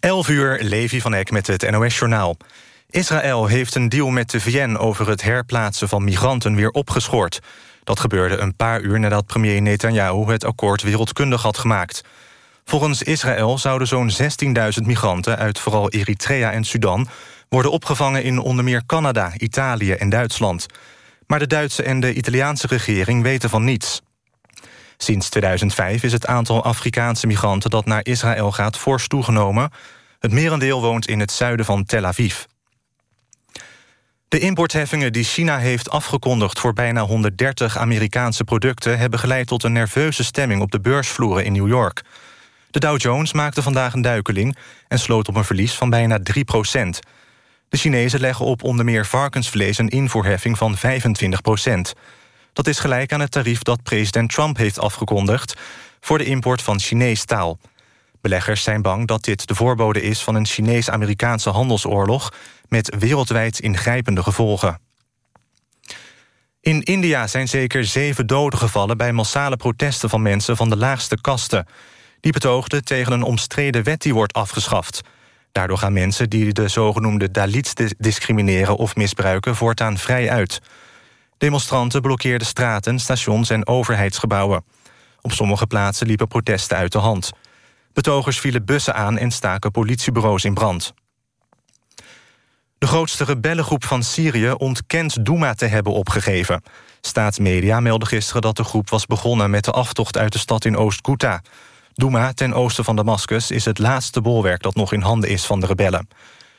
11 uur, Levi van Eck met het NOS-journaal. Israël heeft een deal met de VN over het herplaatsen van migranten weer opgeschort. Dat gebeurde een paar uur nadat premier Netanyahu het akkoord wereldkundig had gemaakt. Volgens Israël zouden zo'n 16.000 migranten uit vooral Eritrea en Sudan... worden opgevangen in onder meer Canada, Italië en Duitsland. Maar de Duitse en de Italiaanse regering weten van niets. Sinds 2005 is het aantal Afrikaanse migranten dat naar Israël gaat fors toegenomen. Het merendeel woont in het zuiden van Tel Aviv. De importheffingen die China heeft afgekondigd voor bijna 130 Amerikaanse producten... hebben geleid tot een nerveuze stemming op de beursvloeren in New York. De Dow Jones maakte vandaag een duikeling en sloot op een verlies van bijna 3 procent. De Chinezen leggen op onder meer varkensvlees een invoerheffing van 25 procent. Dat is gelijk aan het tarief dat president Trump heeft afgekondigd... voor de import van Chinees staal. Beleggers zijn bang dat dit de voorbode is van een Chinees-Amerikaanse handelsoorlog... met wereldwijd ingrijpende gevolgen. In India zijn zeker zeven doden gevallen... bij massale protesten van mensen van de laagste kasten. Die betoogden tegen een omstreden wet die wordt afgeschaft. Daardoor gaan mensen die de zogenoemde Dalits discrimineren of misbruiken... voortaan vrij uit... Demonstranten blokkeerden straten, stations en overheidsgebouwen. Op sommige plaatsen liepen protesten uit de hand. Betogers vielen bussen aan en staken politiebureaus in brand. De grootste rebellengroep van Syrië ontkent Douma te hebben opgegeven. Staatsmedia melden gisteren dat de groep was begonnen... met de aftocht uit de stad in Oost-Ghouta. Douma, ten oosten van Damascus, is het laatste bolwerk... dat nog in handen is van de rebellen.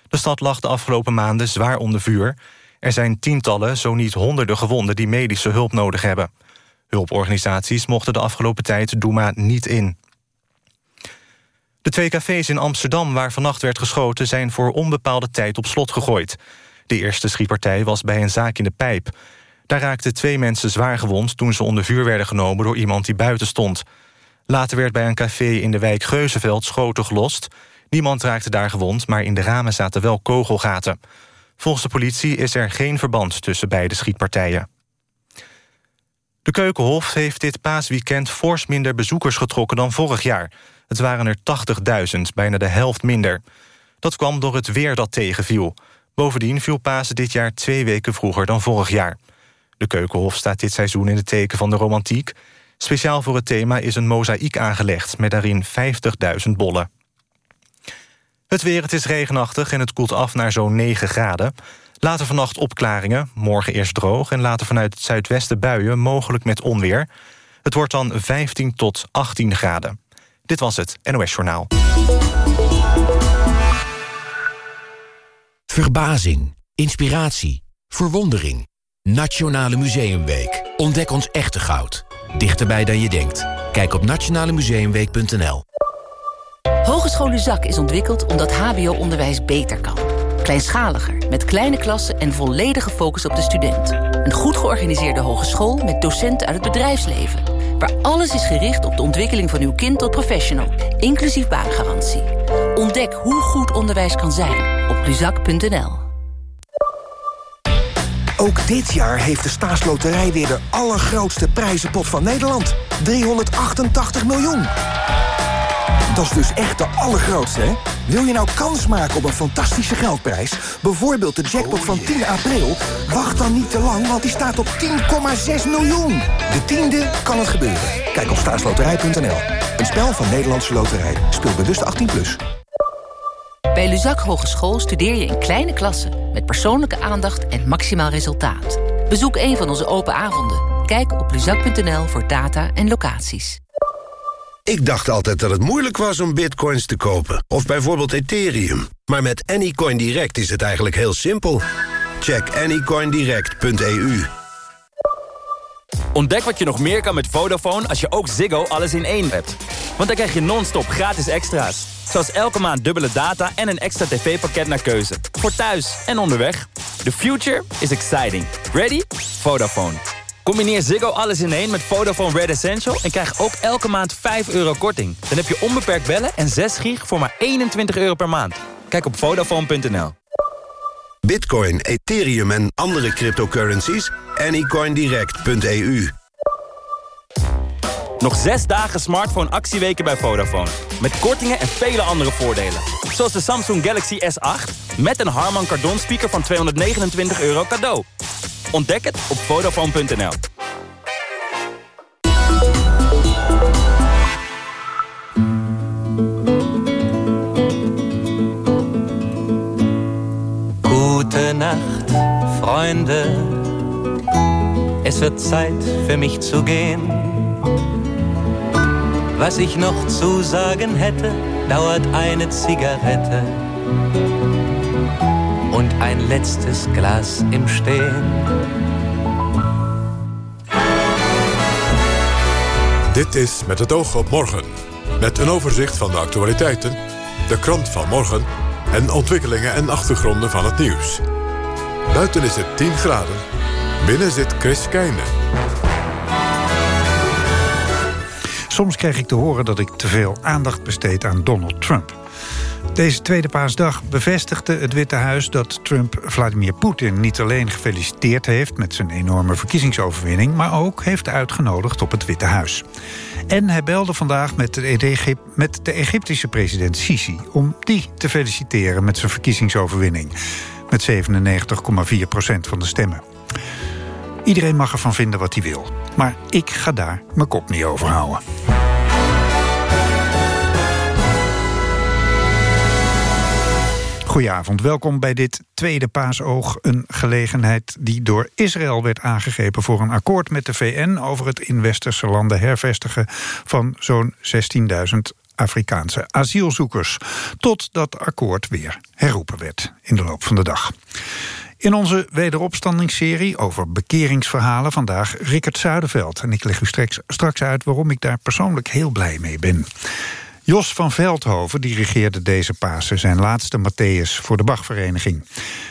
De stad lag de afgelopen maanden zwaar onder vuur... Er zijn tientallen, zo niet honderden gewonden die medische hulp nodig hebben. Hulporganisaties mochten de afgelopen tijd Douma niet in. De twee cafés in Amsterdam waar vannacht werd geschoten... zijn voor onbepaalde tijd op slot gegooid. De eerste schietpartij was bij een zaak in de Pijp. Daar raakten twee mensen zwaar gewond... toen ze onder vuur werden genomen door iemand die buiten stond. Later werd bij een café in de wijk Geuzenveld schoten gelost. Niemand raakte daar gewond, maar in de ramen zaten wel kogelgaten. Volgens de politie is er geen verband tussen beide schietpartijen. De Keukenhof heeft dit paasweekend fors minder bezoekers getrokken dan vorig jaar. Het waren er 80.000, bijna de helft minder. Dat kwam door het weer dat tegenviel. Bovendien viel Pasen dit jaar twee weken vroeger dan vorig jaar. De Keukenhof staat dit seizoen in het teken van de romantiek. Speciaal voor het thema is een mozaïek aangelegd... met daarin 50.000 bollen. Het weer, het is regenachtig en het koelt af naar zo'n 9 graden. Later vannacht opklaringen, morgen eerst droog... en later vanuit het zuidwesten buien, mogelijk met onweer. Het wordt dan 15 tot 18 graden. Dit was het NOS Journaal. Verbazing, inspiratie, verwondering. Nationale Museumweek. Ontdek ons echte goud. Dichterbij dan je denkt. Kijk op nationalemuseumweek.nl Hogeschool Zak is ontwikkeld omdat hbo-onderwijs beter kan. Kleinschaliger, met kleine klassen en volledige focus op de student. Een goed georganiseerde hogeschool met docenten uit het bedrijfsleven. Waar alles is gericht op de ontwikkeling van uw kind tot professional. Inclusief baangarantie. Ontdek hoe goed onderwijs kan zijn op luzak.nl. Ook dit jaar heeft de staatsloterij weer de allergrootste prijzenpot van Nederland. 388 miljoen. Dat is dus echt de allergrootste, hè? Wil je nou kans maken op een fantastische geldprijs? Bijvoorbeeld de jackpot van 10 april? Wacht dan niet te lang, want die staat op 10,6 miljoen. De tiende kan het gebeuren. Kijk op staatsloterij.nl. Een spel van Nederlandse Loterij. Speel bewust 18+. Plus. Bij Luzak Hogeschool studeer je in kleine klassen... met persoonlijke aandacht en maximaal resultaat. Bezoek een van onze open avonden. Kijk op luzak.nl voor data en locaties. Ik dacht altijd dat het moeilijk was om bitcoins te kopen. Of bijvoorbeeld Ethereum. Maar met Anycoin Direct is het eigenlijk heel simpel. Check anycoindirect.eu Ontdek wat je nog meer kan met Vodafone als je ook Ziggo alles in één hebt. Want dan krijg je non-stop gratis extra's. Zoals elke maand dubbele data en een extra tv-pakket naar keuze. Voor thuis en onderweg. The future is exciting. Ready? Vodafone. Combineer Ziggo alles in één met Vodafone Red Essential... en krijg ook elke maand 5 euro korting. Dan heb je onbeperkt bellen en 6 gig voor maar 21 euro per maand. Kijk op Vodafone.nl. Bitcoin, Ethereum en andere cryptocurrencies? Anycoindirect.eu Nog zes dagen smartphone actieweken bij Vodafone. Met kortingen en vele andere voordelen. Zoals de Samsung Galaxy S8 met een Harman Kardon speaker van 229 euro cadeau. Ontdek het op Vodafone.nl. Gute Nacht, Freunde. Es wird Zeit für mich zu gehen. Was ich noch zu sagen hätte, dauert eine Zigarette ein letztes Glas im Stehen. Dit is Met het oog op morgen. Met een overzicht van de actualiteiten, de krant van morgen... en ontwikkelingen en achtergronden van het nieuws. Buiten is het 10 graden. Binnen zit Chris Keijne. Soms krijg ik te horen dat ik te veel aandacht besteed aan Donald Trump. Deze tweede paasdag bevestigde het Witte Huis dat Trump Vladimir Poetin niet alleen gefeliciteerd heeft met zijn enorme verkiezingsoverwinning, maar ook heeft uitgenodigd op het Witte Huis. En hij belde vandaag met de, met de Egyptische president Sisi om die te feliciteren met zijn verkiezingsoverwinning. Met 97,4% van de stemmen. Iedereen mag ervan vinden wat hij wil. Maar ik ga daar mijn kop niet over houden. Goedenavond, welkom bij dit tweede paasoog. Een gelegenheid die door Israël werd aangegrepen voor een akkoord met de VN... over het in westerse landen hervestigen van zo'n 16.000 Afrikaanse asielzoekers. Tot dat akkoord weer herroepen werd in de loop van de dag. In onze wederopstandingsserie over bekeringsverhalen vandaag Rickert Zuiderveld. En ik leg u straks, straks uit waarom ik daar persoonlijk heel blij mee ben. Jos van Veldhoven dirigeerde deze Pasen zijn laatste Matthäus voor de Bachvereniging.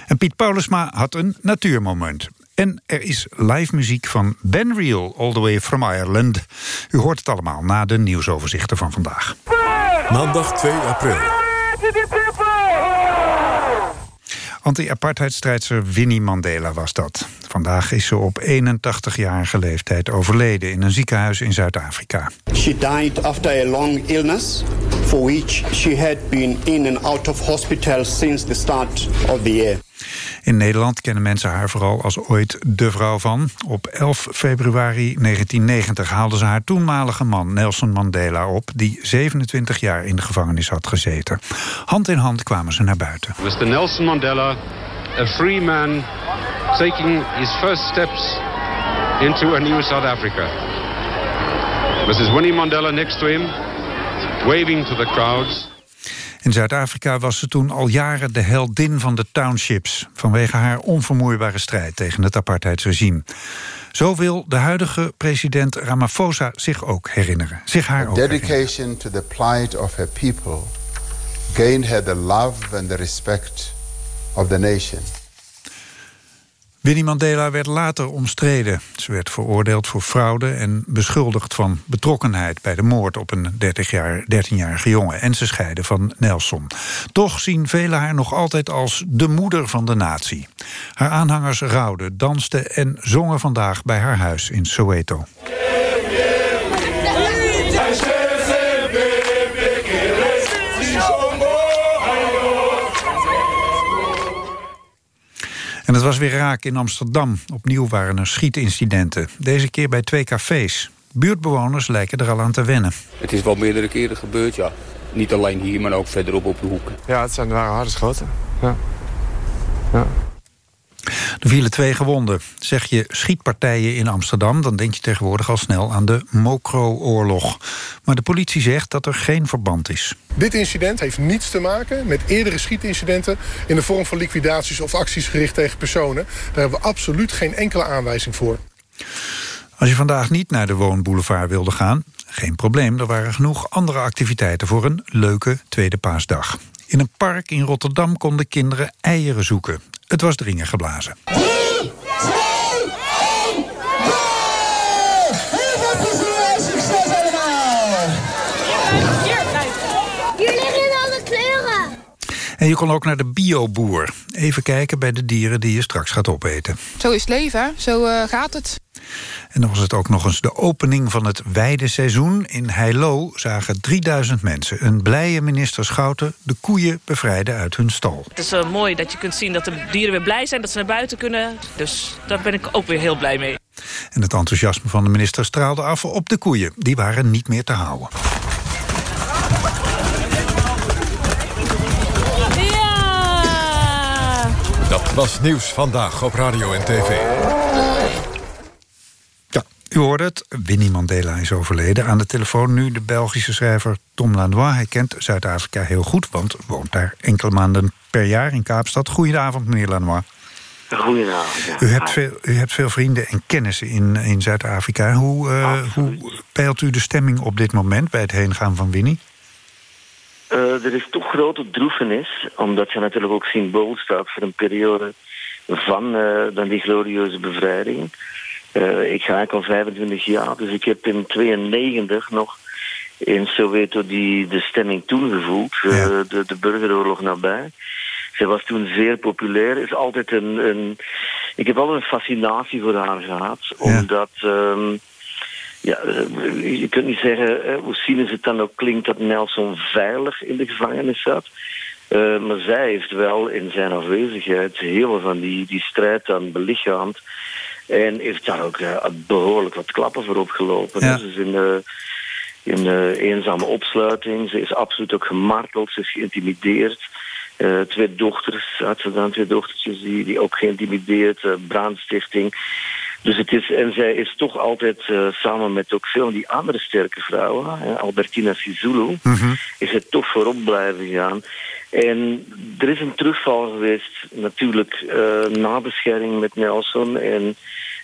En Piet Paulusma had een natuurmoment. En er is live muziek van Ben Real, all the way from Ireland. U hoort het allemaal na de nieuwsoverzichten van vandaag. Maandag 2 april. Anti-apartheidstrijdster Winnie Mandela was dat. Vandaag is ze op 81-jarige leeftijd overleden in een ziekenhuis in Zuid-Afrika. She died after a long illness for which she had been in and out of hospital since the start of the year. In Nederland kennen mensen haar vooral als ooit de vrouw van. Op 11 februari 1990 haalde ze haar toenmalige man Nelson Mandela op... die 27 jaar in de gevangenis had gezeten. Hand in hand kwamen ze naar buiten. Mr. Nelson Mandela, a free man taking his first steps into a new South Africa. Mrs. Winnie Mandela next to him, waving to the crowds... In Zuid-Afrika was ze toen al jaren de heldin van de townships... vanwege haar onvermoeibare strijd tegen het apartheidsregime. Zo wil de huidige president Ramaphosa zich ook herinneren. Zich haar ook dedication to the plight of her people... gained her the love and the respect of the nation. Winnie Mandela werd later omstreden. Ze werd veroordeeld voor fraude en beschuldigd van betrokkenheid... bij de moord op een 13-jarige jongen. En ze scheiden van Nelson. Toch zien velen haar nog altijd als de moeder van de natie. Haar aanhangers rouwden, dansten en zongen vandaag bij haar huis in Soweto. En het was weer raak in Amsterdam. Opnieuw waren er schietincidenten. Deze keer bij twee cafés. Buurtbewoners lijken er al aan te wennen. Het is wel meerdere keren gebeurd, ja. Niet alleen hier, maar ook verderop op de hoek. Ja, het zijn waren harde schoten. Ja. ja. Er vielen twee gewonden. Zeg je schietpartijen in Amsterdam... dan denk je tegenwoordig al snel aan de Mokro-oorlog. Maar de politie zegt dat er geen verband is. Dit incident heeft niets te maken met eerdere schietincidenten... in de vorm van liquidaties of acties gericht tegen personen. Daar hebben we absoluut geen enkele aanwijzing voor. Als je vandaag niet naar de Woonboulevard wilde gaan... geen probleem, er waren genoeg andere activiteiten... voor een leuke tweede paasdag. In een park in Rotterdam konden kinderen eieren zoeken. Het was dringen geblazen. En je kon ook naar de bioboer. Even kijken bij de dieren die je straks gaat opeten. Zo is het leven, zo uh, gaat het. En dan was het ook nog eens de opening van het weideseizoen. In Heilo zagen 3000 mensen een blije minister Schouten... de koeien bevrijden uit hun stal. Het is uh, mooi dat je kunt zien dat de dieren weer blij zijn... dat ze naar buiten kunnen. Dus daar ben ik ook weer heel blij mee. En het enthousiasme van de minister straalde af op de koeien. Die waren niet meer te houden. Was nieuws vandaag op radio en tv. Ja, u hoorde het. Winnie Mandela is overleden. Aan de telefoon nu de Belgische schrijver Tom Lanois. Hij kent Zuid-Afrika heel goed, want woont daar enkele maanden per jaar in Kaapstad. Goedenavond, meneer Lanois. Goedenavond. U, hebt veel, u hebt veel vrienden en kennissen in, in Zuid-Afrika. Hoe, uh, hoe peilt u de stemming op dit moment bij het heengaan van Winnie? Uh, er is toch grote droefenis, omdat ze natuurlijk ook symbool staat voor een periode van uh, dan die glorieuze bevrijding. Uh, ik ga eigenlijk al 25 jaar, dus ik heb in 92 nog in Soweto die, de stemming toen gevoeld, ja. de, de burgeroorlog nabij. Zij was toen zeer populair, is altijd een, een ik heb altijd een fascinatie voor haar gehad, ja. omdat... Um, ja, je kunt niet zeggen, hoe cynisch het dan ook klinkt, dat Nelson veilig in de gevangenis zat. Uh, maar zij heeft wel in zijn afwezigheid heel veel van die, die strijd dan belichaamd. En heeft daar ook uh, behoorlijk wat klappen voor opgelopen. Ja. Ze is in, uh, in eenzame opsluiting. Ze is absoluut ook gemarteld. Ze is geïntimideerd. twee dochters had ze dan, twee dochtertjes die, die ook geïntimideerd. brandstichting. Dus het is, en zij is toch altijd uh, samen met ook veel van die andere sterke vrouwen, hè, Albertina Sisulu, mm -hmm. is het toch voorop blijven gaan. En er is een terugval geweest, natuurlijk, uh, na de scheiding met Nelson. En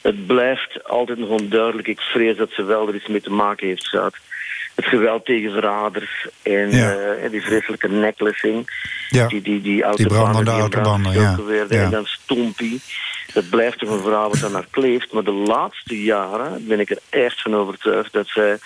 het blijft altijd nog onduidelijk. Ik vrees dat ze wel er iets mee te maken heeft gehad. Het geweld tegen verraders en, ja. uh, en die vreselijke necklacing. Ja. Die, die, die, die brandende autobanden, ja. Werden. Ja. En dan Stompie. Dat blijft toch een verhaal wat aan haar kleeft. Maar de laatste jaren ben ik er echt van overtuigd dat zij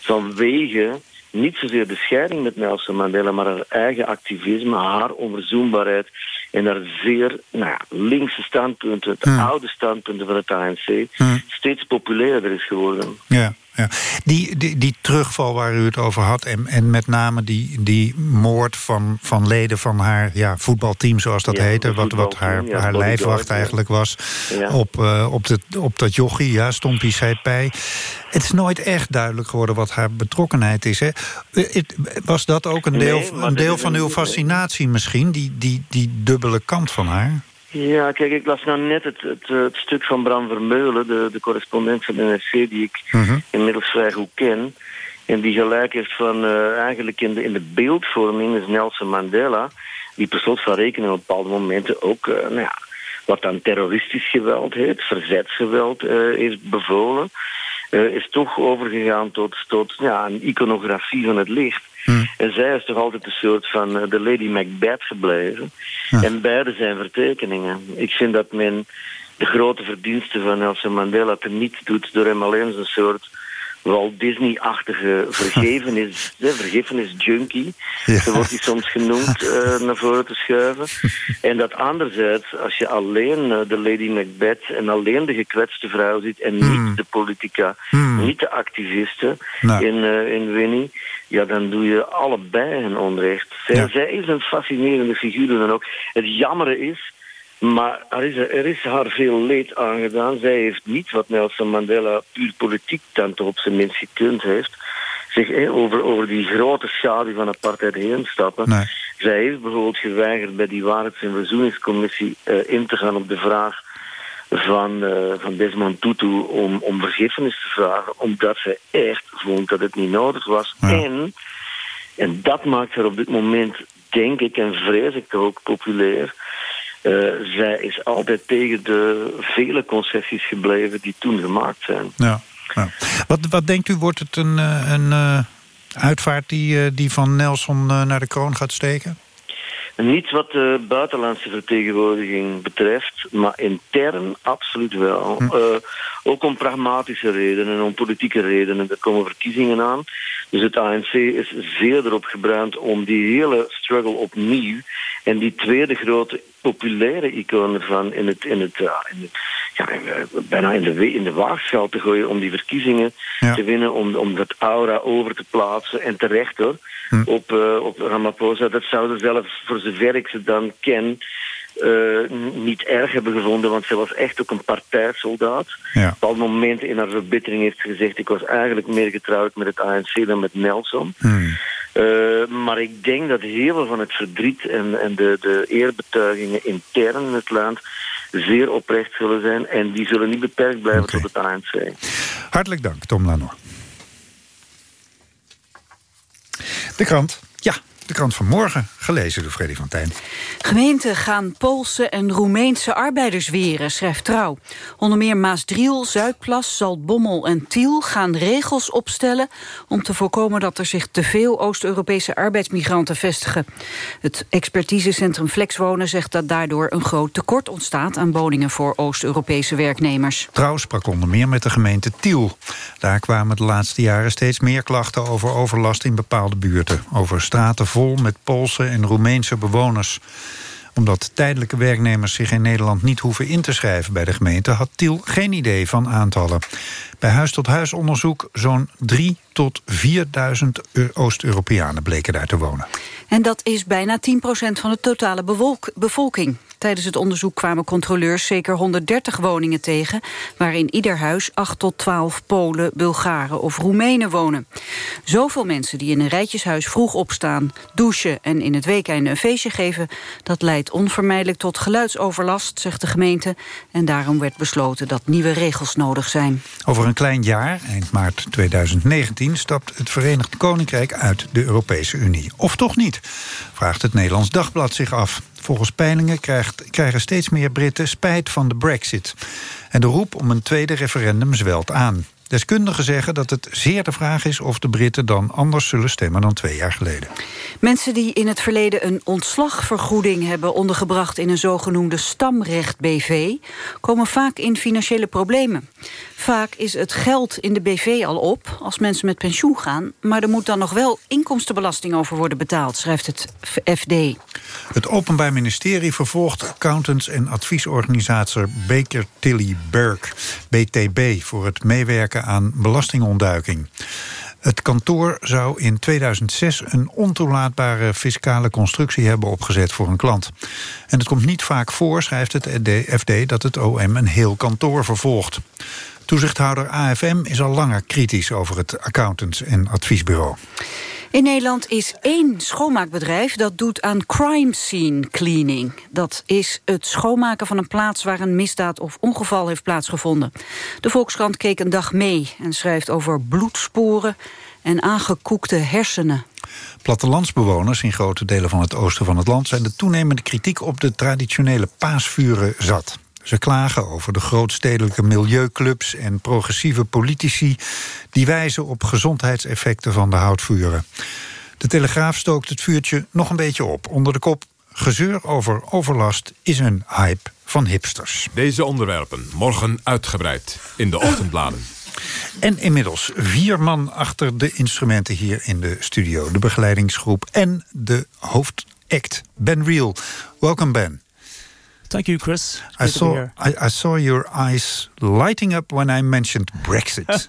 vanwege niet zozeer de scheiding met Nelson Mandela, maar haar eigen activisme, haar onverzoenbaarheid en haar zeer nou ja, linkse standpunten, de Hmm. oude standpunten van het ANC, Hmm. steeds populairder is geworden. Ja, ja. Die, die, die terugval waar u het over had... en, en met name die, die moord van, van leden van haar ja, voetbalteam, zoals dat Ja, heette... wat, wat haar, ja, haar lijfwacht eigenlijk was... Op, uh, op, de, op dat jochie, ja, Stompie Seipij. Het is nooit echt duidelijk geworden wat haar betrokkenheid is. Hè? Het, was dat ook een deel, Nee, een deel van uw fascinatie misschien? Die, die, die dubbele kant van haar? Ja, kijk, ik las nou net het, het, eh, het stuk van Bram Vermeulen, de, de correspondent van de NRC, die ik Mhm. inmiddels vrij goed ken. En die gelijk heeft van eh, eigenlijk in de, in de beeldvorming is Nelson Mandela, die per slot van rekening op bepaalde momenten ook, eh, nou ja, wat dan terroristisch geweld heet, verzetsgeweld heeft bevolen, is toch overgegaan tot, tot ja, een iconografie van het licht. En zij is toch altijd een soort van eh, de Lady Macbeth gebleven. En beide zijn vertekeningen. Ik vind dat men de grote verdiensten van Nelson Mandela teniet doet door hem alleen een soort Walt Disney-achtige vergevenis, hè, vergiffenis-junkie. Ja. Zo wordt hij soms genoemd eh, naar voren te schuiven. En dat anderzijds, als je alleen eh, de Lady Macbeth en alleen de gekwetste vrouw ziet en niet de politica, Hmm. niet de activisten Nou. in, eh, in Winnie, ja, dan doe je allebei hun onrecht. Zij, Ja. zij is een fascinerende figuur dan ook. Het jammere is, maar er is, er is haar veel leed aangedaan. Zij heeft niet wat Nelson Mandela puur politiek dan toch op zijn minst gekund heeft. Zich eh, over, over die grote schaduw van apartheid heen stappen. Nee. Zij heeft bijvoorbeeld geweigerd bij die Waarheids- en Verzoeningscommissie eh, in te gaan op de vraag van, eh, van Desmond Tutu om, om vergiffenis te vragen, omdat zij echt vond dat het niet nodig was. En, en dat maakt haar op dit moment, denk ik, en vrees ik ook populair. Eh, zij is altijd tegen de vele concessies gebleven die toen gemaakt zijn. Ja. Wat, wat denkt u, wordt het een, eh, een eh, uitvaart die, die van Nelson naar de kroon gaat steken? Niet wat de buitenlandse vertegenwoordiging betreft, maar intern absoluut wel. Hm. Eh, ook om pragmatische redenen, om politieke redenen. Er komen verkiezingen aan. Dus het ANC is zeer erop gebruind om die hele struggle opnieuw en die tweede grote populaire icoon ervan in het, in het, ja, in het, ja, bijna in de, in de waagschaal te gooien om die verkiezingen te winnen, om, om dat aura over te plaatsen. En terecht hoor, hm. op, uh, op Ramaphosa. Dat zouden zelf, voor zover ik ze dan ken, uh, niet erg hebben gevonden, want ze was echt ook een partijsoldaat. Ja. Op al momenten in haar verbittering heeft ze gezegd... ik was eigenlijk meer getrouwd met het ANC dan met Nelson. Hmm. Uh, maar ik denk dat heel veel van het verdriet en, en de, de eerbetuigingen intern in het land zeer oprecht zullen zijn. En die zullen niet beperkt blijven tot het ANC. Hartelijk dank, Tom Lanor. De krant. Ja, de krant van morgen, gelezen door Freddy van Tijn. Gemeenten gaan Poolse en Roemeense arbeiders weren, schrijft Trouw. Onder meer Maasdriel, Zuidplas, Zaltbommel en Tiel gaan regels opstellen... om te voorkomen dat er zich te veel Oost-Europese arbeidsmigranten vestigen. Het expertisecentrum Flexwonen zegt dat daardoor een groot tekort ontstaat... aan woningen voor Oost-Europese werknemers. Trouw sprak onder meer met de gemeente Tiel. Daar kwamen de laatste jaren steeds meer klachten over overlast in bepaalde buurten. Over straten vol met Poolse en Roemeense bewoners omdat tijdelijke werknemers zich in Nederland niet hoeven in te schrijven bij de gemeente... had Tiel geen idee van aantallen. Bij huis-tot-huis onderzoek zo'n 3 tot 4000 Oost-Europeanen bleken daar te wonen. En dat is bijna 10% van de totale bevolking. Tijdens het onderzoek kwamen controleurs zeker 130 woningen tegen... waarin ieder huis 8 tot 12 Polen, Bulgaren of Roemenen wonen. Zoveel mensen die in een rijtjeshuis vroeg opstaan, douchen... en in het weekende een feestje geven... dat leidt onvermijdelijk tot geluidsoverlast, zegt de gemeente. En daarom werd besloten dat nieuwe regels nodig zijn. Over een klein jaar, eind maart 2019... stapt het Verenigd Koninkrijk uit de Europese Unie. Of toch niet, vraagt het Nederlands Dagblad zich af. Volgens peilingen krijgt, krijgen steeds meer Britten spijt van de brexit. En de roep om een tweede referendum zwelt aan. Deskundigen zeggen dat het zeer de vraag is of de Britten dan anders zullen stemmen dan twee jaar geleden. Mensen die in het verleden een ontslagvergoeding hebben ondergebracht in een zogenoemde stamrecht BV, komen vaak in financiële problemen. Vaak is het geld in de BV al op als mensen met pensioen gaan... maar er moet dan nog wel inkomstenbelasting over worden betaald... schrijft het FD. Het Openbaar Ministerie vervolgt accountants en adviesorganisator Baker Tilly Berg, BTB... voor het meewerken aan belastingontduiking. Het kantoor zou in 2006 een ontoelaatbare fiscale constructie hebben opgezet voor een klant. En het komt niet vaak voor, schrijft het FD, dat het OM een heel kantoor vervolgt. Toezichthouder AFM is al langer kritisch over het accountants- en adviesbureau. In Nederland is één schoonmaakbedrijf dat doet aan crime scene cleaning. Dat is het schoonmaken van een plaats waar een misdaad of ongeval heeft plaatsgevonden. De Volkskrant keek een dag mee en schrijft over bloedsporen en aangekoekte hersenen. Plattelandsbewoners in grote delen van het oosten van het land... zijn de toenemende kritiek op de traditionele paasvuren zat. Ze klagen over de grootstedelijke milieuclubs en progressieve politici... die wijzen op gezondheidseffecten van de houtvuren. De Telegraaf stookt het vuurtje nog een beetje op. Onder de kop gezeur over overlast is een hype van hipsters. Deze onderwerpen morgen uitgebreid in de ochtendbladen. En inmiddels vier man achter de instrumenten hier in de studio. De begeleidingsgroep en de hoofdact, Ben Real. Welkom Ben. Thank you, Chris. I saw I, I, saw your eyes lighting up when I mentioned Brexit.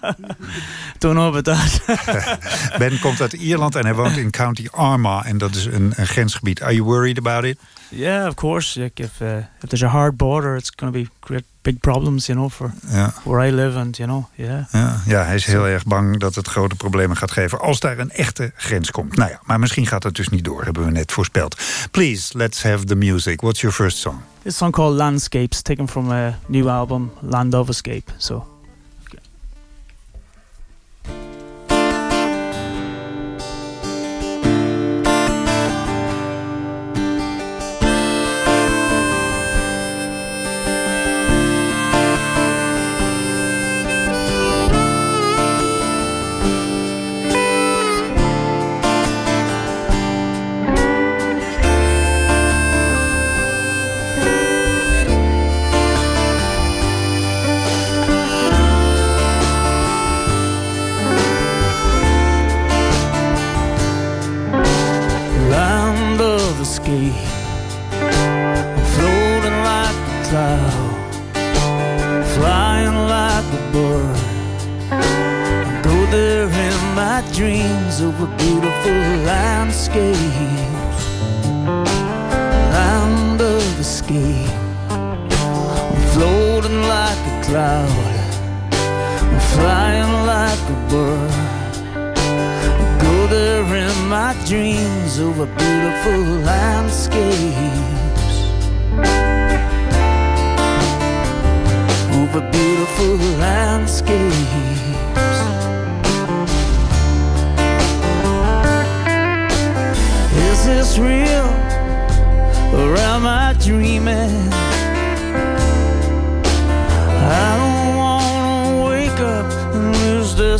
Don't know about that. ben komt uit Ierland en hij woont in County Armagh en dat is een, een grensgebied. Are you worried about it? Yeah, of course. Like if uh, if there's a hard border, it's going to be great big problems, you know, for ja. where I live and you know, yeah. Ja, ja hij is heel erg bang dat het grote problemen gaat geven als daar een echte grens komt. Nou ja, maar misschien gaat het dus niet door, hebben we net voorspeld. Please, let's have the music. What's your first song? This song called Landscapes, taken from a new album, Land of Escape. So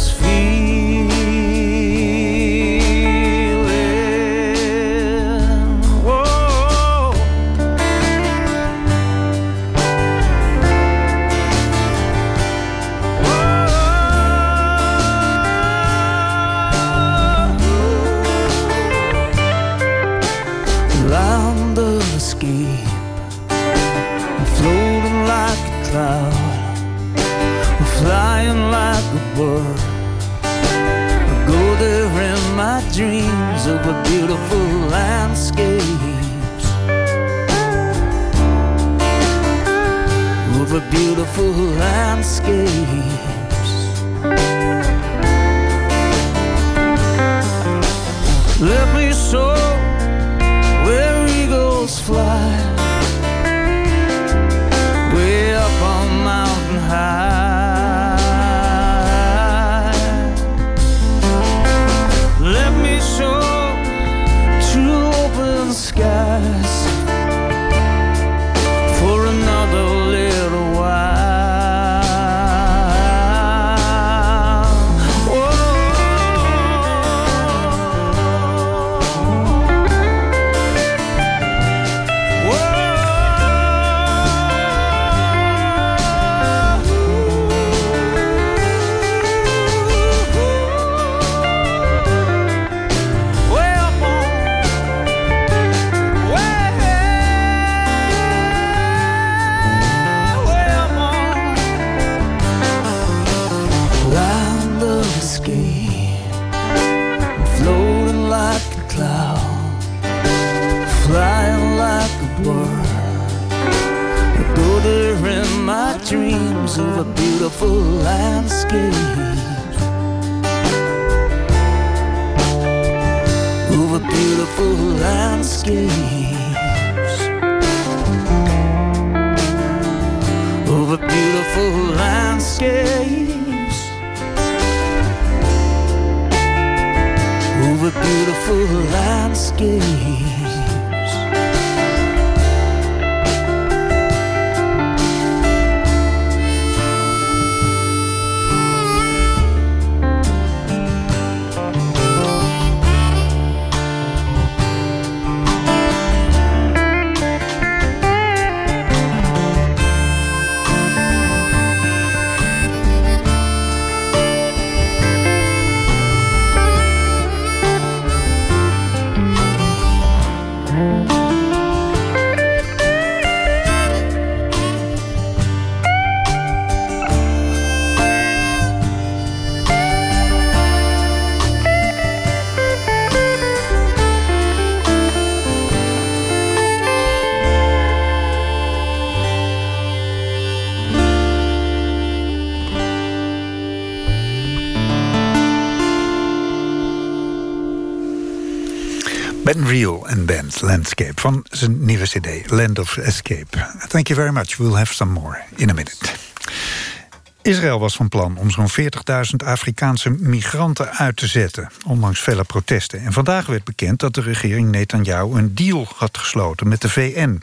seus filhos. Like a there in my dreams over beautiful landscapes. over beautiful landscapes. Over beautiful landscapes. Over beautiful landscapes. En Band Landscape van zijn nieuwe cd Land of Escape. Thank you very much. We'll have some more in a minute. Israël was van plan om zo'n 40.000 Afrikaanse migranten uit te zetten... ondanks vele protesten. En vandaag werd bekend dat de regering Netanyahu een deal had gesloten met de VN.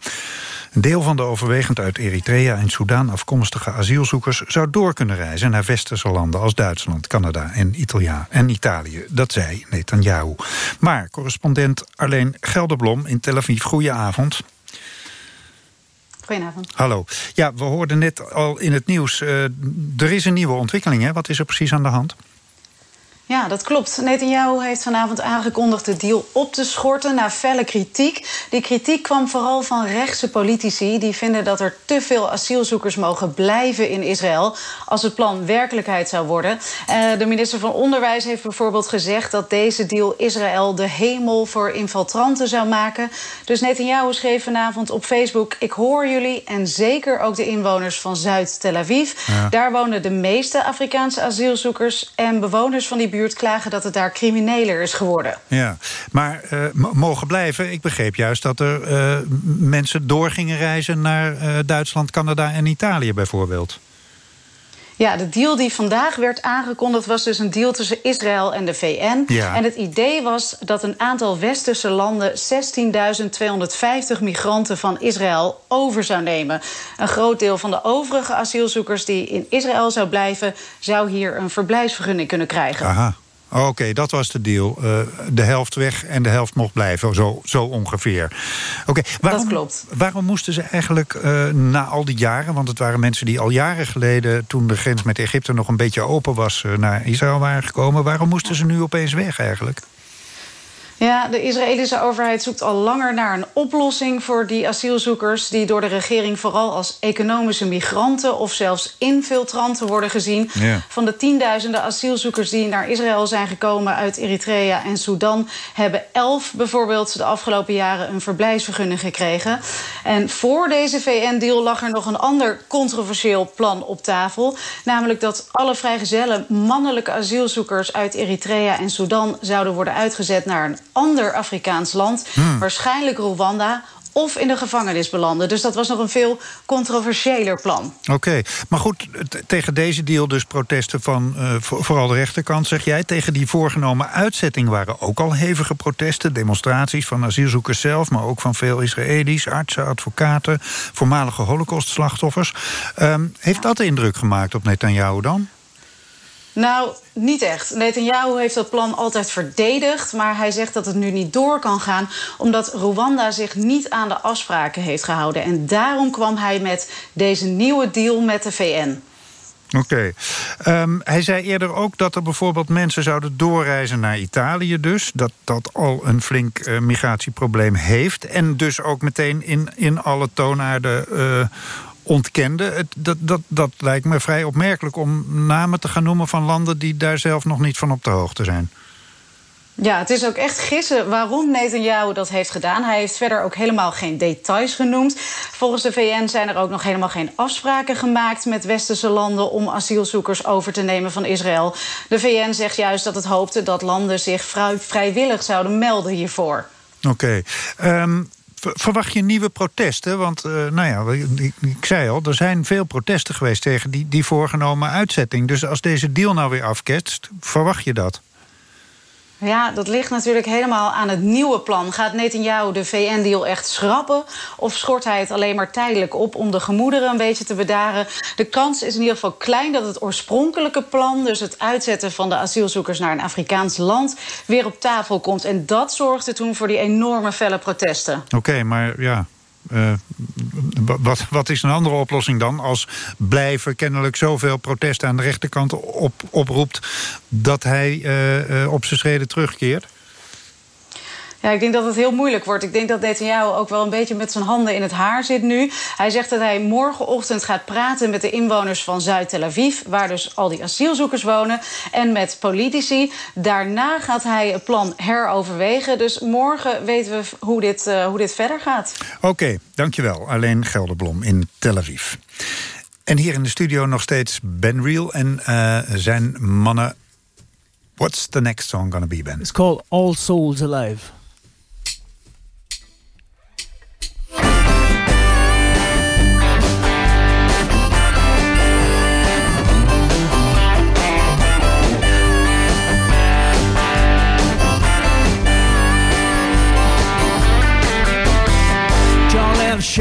Een deel van de overwegend uit Eritrea en Soudaan afkomstige asielzoekers... zou door kunnen reizen naar westerse landen als Duitsland, Canada en, Italia en Italië. Dat zei Netanyahu. Maar correspondent Arleen Gelderblom in Tel Aviv, goedenavond. Goedenavond. Hallo. Ja, we hoorden net al in het nieuws, uh, er is een nieuwe ontwikkeling. Hè? Wat is er precies aan de hand? Ja, dat klopt. Netanyahu heeft vanavond aangekondigd de deal op te schorten na felle kritiek. Die kritiek kwam vooral van rechtse politici die vinden dat er te veel asielzoekers mogen blijven in Israël als het plan werkelijkheid zou worden. Uh, de minister van Onderwijs heeft bijvoorbeeld gezegd dat deze deal Israël de hemel voor infiltranten zou maken. Dus Netanyahu schreef vanavond op Facebook: Ik hoor jullie en zeker ook de inwoners van Zuid-Tel Aviv. Ja. Daar wonen de meeste Afrikaanse asielzoekers en bewoners van die buurt klagen dat het daar crimineler is geworden. Ja, maar uh, mogen blijven. Ik begreep juist dat er uh, mensen door gingen reizen naar uh, Duitsland, Canada en Italië bijvoorbeeld. Ja, de deal die vandaag werd aangekondigd was dus een deal tussen Israël en de VN. Ja. En het idee was dat een aantal westerse landen 16.250 migranten van Israël over zou nemen. Een groot deel van de overige asielzoekers die in Israël zou blijven, zou hier een verblijfsvergunning kunnen krijgen. Aha. Oké, okay, dat was de deal. Uh, de helft weg en de helft mocht blijven, zo, zo ongeveer. Oké, okay, dat klopt. Waarom moesten ze eigenlijk uh, na al die jaren... want het waren mensen die al jaren geleden... toen de grens met Egypte nog een beetje open was... Uh, naar Israël waren gekomen... waarom moesten ze nu opeens weg eigenlijk? Ja, de Israëlische overheid zoekt al langer naar een oplossing voor die asielzoekers die door de regering vooral als economische migranten of zelfs infiltranten worden gezien. Ja. Van de tienduizenden asielzoekers die naar Israël zijn gekomen uit Eritrea en Sudan, hebben elf bijvoorbeeld de afgelopen jaren een verblijfsvergunning gekregen. En voor deze VN-deal lag er nog een ander controversieel plan op tafel, namelijk dat alle vrijgezellen mannelijke asielzoekers uit Eritrea en Sudan zouden worden uitgezet naar een ander Afrikaans land, hmm. waarschijnlijk Rwanda of in de gevangenis belanden. Dus dat was nog een veel controversiëler plan. Oké, okay. maar goed, tegen deze deal dus protesten van uh, vooral de rechterkant, zeg jij. Tegen die voorgenomen uitzetting waren ook al hevige protesten. Demonstraties van asielzoekers zelf, maar ook van veel Israëli's... artsen, advocaten, voormalige holocaustslachtoffers. Um, heeft dat indruk gemaakt op Netanyahu dan? Nou, niet echt. Netanyahu heeft dat plan altijd verdedigd... maar hij zegt dat het nu niet door kan gaan... omdat Rwanda zich niet aan de afspraken heeft gehouden. En daarom kwam hij met deze nieuwe deal met de VN. Oké. Um, hij zei eerder ook dat er bijvoorbeeld mensen zouden doorreizen naar Italië dus. Dat dat al een flink uh, migratieprobleem heeft. En dus ook meteen in, in alle toonaarden... Uh, ontkende. Het, dat, dat, dat lijkt me vrij opmerkelijk om namen te gaan noemen van landen die daar zelf nog niet van op de hoogte zijn. Ja, het is ook echt gissen waarom Netanyahu dat heeft gedaan. Hij heeft verder ook helemaal geen details genoemd. Volgens de VN zijn er ook nog helemaal geen afspraken gemaakt met westerse landen om asielzoekers over te nemen van Israël. De VN zegt juist dat het hoopte dat landen zich vrijwillig zouden melden hiervoor. Oké. Okay. Um, Verwacht je nieuwe protesten? Want, uh, nou ja, ik, ik, zei al, er zijn veel protesten geweest tegen die, die voorgenomen uitzetting. Dus als deze deal nou weer afketst, verwacht je dat? Ja, dat ligt natuurlijk helemaal aan het nieuwe plan. Gaat Netanyahu de VN-deal echt schrappen? Of schort hij het alleen maar tijdelijk op om de gemoederen een beetje te bedaren? De kans is in ieder geval klein dat het oorspronkelijke plan... dus het uitzetten van de asielzoekers naar een Afrikaans land... weer op tafel komt. En dat zorgde toen voor die enorme felle protesten. Oké, maar ja, uh, wat, wat, is een andere oplossing dan als blijven kennelijk zoveel protesten aan de rechterkant op, oproept dat hij uh, uh, op zijn schreden terugkeert? Ja, ik denk dat het heel moeilijk wordt. Ik denk dat Netanyahu ook wel een beetje met zijn handen in het haar zit nu. Hij zegt dat hij morgenochtend gaat praten met de inwoners van Zuid-Tel Aviv... waar dus al die asielzoekers wonen, en met politici. Daarna gaat hij het plan heroverwegen. Dus morgen weten we hoe dit, uh, hoe dit verder gaat. Oké, okay, dankjewel. Alleen Gelderblom in Tel Aviv. En hier in de studio nog steeds Ben Reel en uh, zijn mannen... What's the next song gonna be, Ben? It's called All Souls Alive.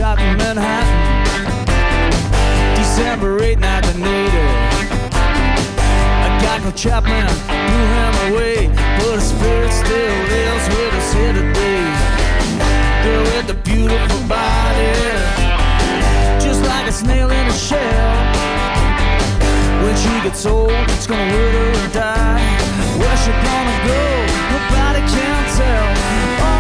shot in Manhattan. December 8, 1980. I got no Chapman, blew him away. But his spirit still lives with us here today. Girl with a beautiful body, just like a snail in a shell. When she gets old, it's gonna wither and die. Where she gonna go? Nobody can tell. Oh.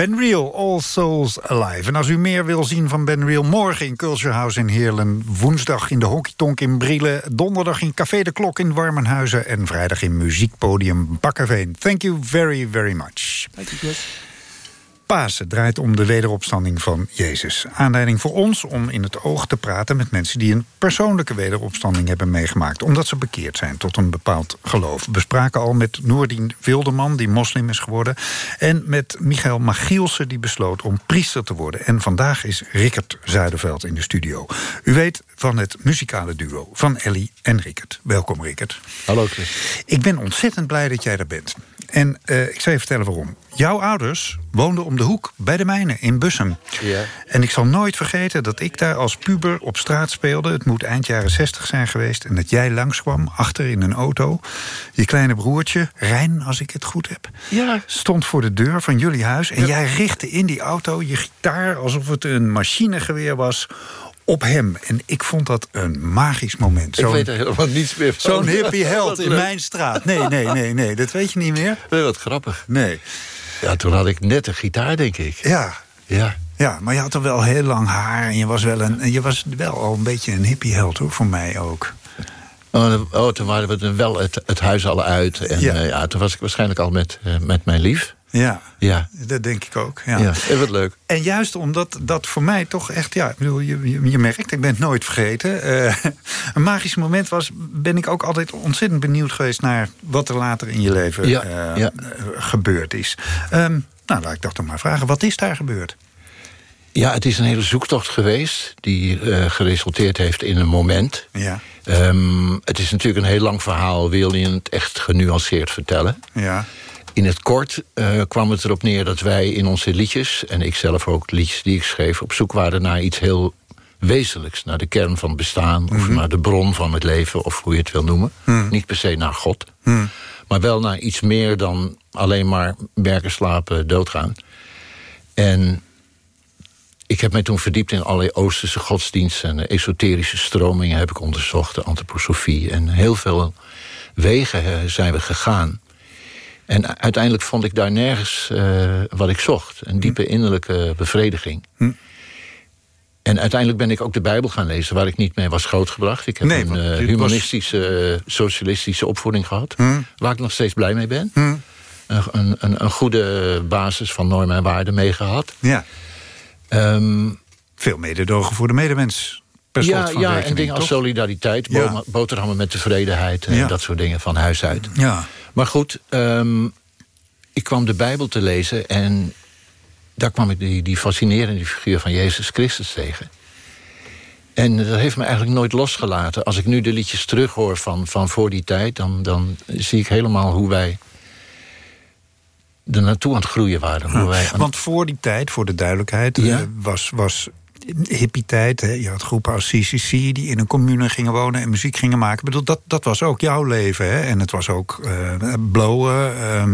Ben Real, All Souls Alive. En als u meer wil zien van Ben Real, morgen in Culture House in Heerlen... woensdag in de Hockeytonk in Brielen... donderdag in Café de Klok in Warmenhuizen... en vrijdag in Muziekpodium Bakkerveen. Thank you very, very much. Thank you, Pasen draait om de wederopstanding van Jezus. Aanleiding voor ons om in het oog te praten met mensen... die een persoonlijke wederopstanding hebben meegemaakt... omdat ze bekeerd zijn tot een bepaald geloof. We bespraken al met Noordien Wilderman, die moslim is geworden... en met Michael Magielsen, die besloot om priester te worden. En vandaag is Rickert Zuiderveld in de studio. U weet van het muzikale duo van Ellie en Rickert. Welkom, Rickert. Hallo, Chris. Ik ben ontzettend blij dat jij er bent. En uh, ik zal je vertellen waarom. Jouw ouders woonden om de hoek bij de mijne in Bussum. Ja. En ik zal nooit vergeten dat ik daar als puber op straat speelde. Het moet eind jaren 60 zijn geweest. En dat jij langskwam, achter in een auto. Je kleine broertje, Rijn, als ik het goed heb... Ja. stond voor de deur van jullie huis. En jij richtte in die auto je gitaar alsof het een machinegeweer was op hem. En ik vond dat een magisch moment. Ik weet er helemaal niets meer van. Zo'n hippie held in mijn straat. Nee, nee, nee, nee, dat weet je niet meer. Nee, wat grappig. Nee. Ja, toen had ik net een gitaar, denk ik. Ja. Ja. Ja, maar je had er wel heel lang haar en je was wel, een, je was wel al een beetje een hippieheld hoor, voor mij ook. Oh, oh toen waren we wel het, het huis al uit. En ja. Uh, ja. toen was ik waarschijnlijk al met, uh, met mijn lief. Ja, ja, dat denk ik ook. Ja. Ja, en wat leuk. En juist omdat dat voor mij toch echt... Ja, ik bedoel, je, je merkt, ik ben het nooit vergeten. Uh, een magisch moment was... ben ik ook altijd ontzettend benieuwd geweest... naar wat er later in je leven ja, uh, ja. gebeurd is. Um, nou, laat ik dat dan maar vragen. Wat is daar gebeurd? Ja, het is een hele zoektocht geweest... die uh, geresulteerd heeft in een moment. Ja. Um, het is natuurlijk een heel lang verhaal. Wil je het echt genuanceerd vertellen? Ja. In het kort uh, kwam het erop neer dat wij in onze liedjes... en ik zelf ook liedjes die ik schreef... op zoek waren naar iets heel wezenlijks. Naar de kern van het bestaan... Mm -hmm. of naar de bron van het leven, of hoe je het wil noemen. Mm. Niet per se naar God. Mm. Maar wel naar iets meer dan alleen maar werken, slapen, doodgaan. En ik heb mij toen verdiept in allerlei Oosterse godsdiensten... en esoterische stromingen heb ik onderzocht, de antroposofie. En heel veel wegen zijn we gegaan... En uiteindelijk vond ik daar nergens uh, wat ik zocht. Een diepe innerlijke bevrediging. Hm. En uiteindelijk ben ik ook de Bijbel gaan lezen... waar ik niet mee was grootgebracht. Ik heb nee, een uh, humanistische, socialistische opvoeding gehad... Hm. waar ik nog steeds blij mee ben. Hm. Een, een, een, goede basis van normen en waarden mee gehad. Ja. Um, Veel mededogen voor de medemens. Ja, ja en dingen als solidariteit, ja. boterhammen met tevredenheid... en ja. dat soort dingen van huis uit. Ja. Maar goed, um, ik kwam de Bijbel te lezen... en daar kwam ik die, die fascinerende figuur van Jezus Christus tegen. En dat heeft me eigenlijk nooit losgelaten. Als ik nu de liedjes terughoor van, van voor die tijd... Dan, dan zie ik helemaal hoe wij er naartoe aan het groeien waren. Hoe wij aan... Want voor die tijd, voor de duidelijkheid... Ja? Uh, was... was hippie-tijd. Je had groepen als CCC die in een commune gingen wonen... en muziek gingen maken. Ik bedoel, dat, dat was ook jouw leven. Hè? En het was ook uh, blowen. Uh,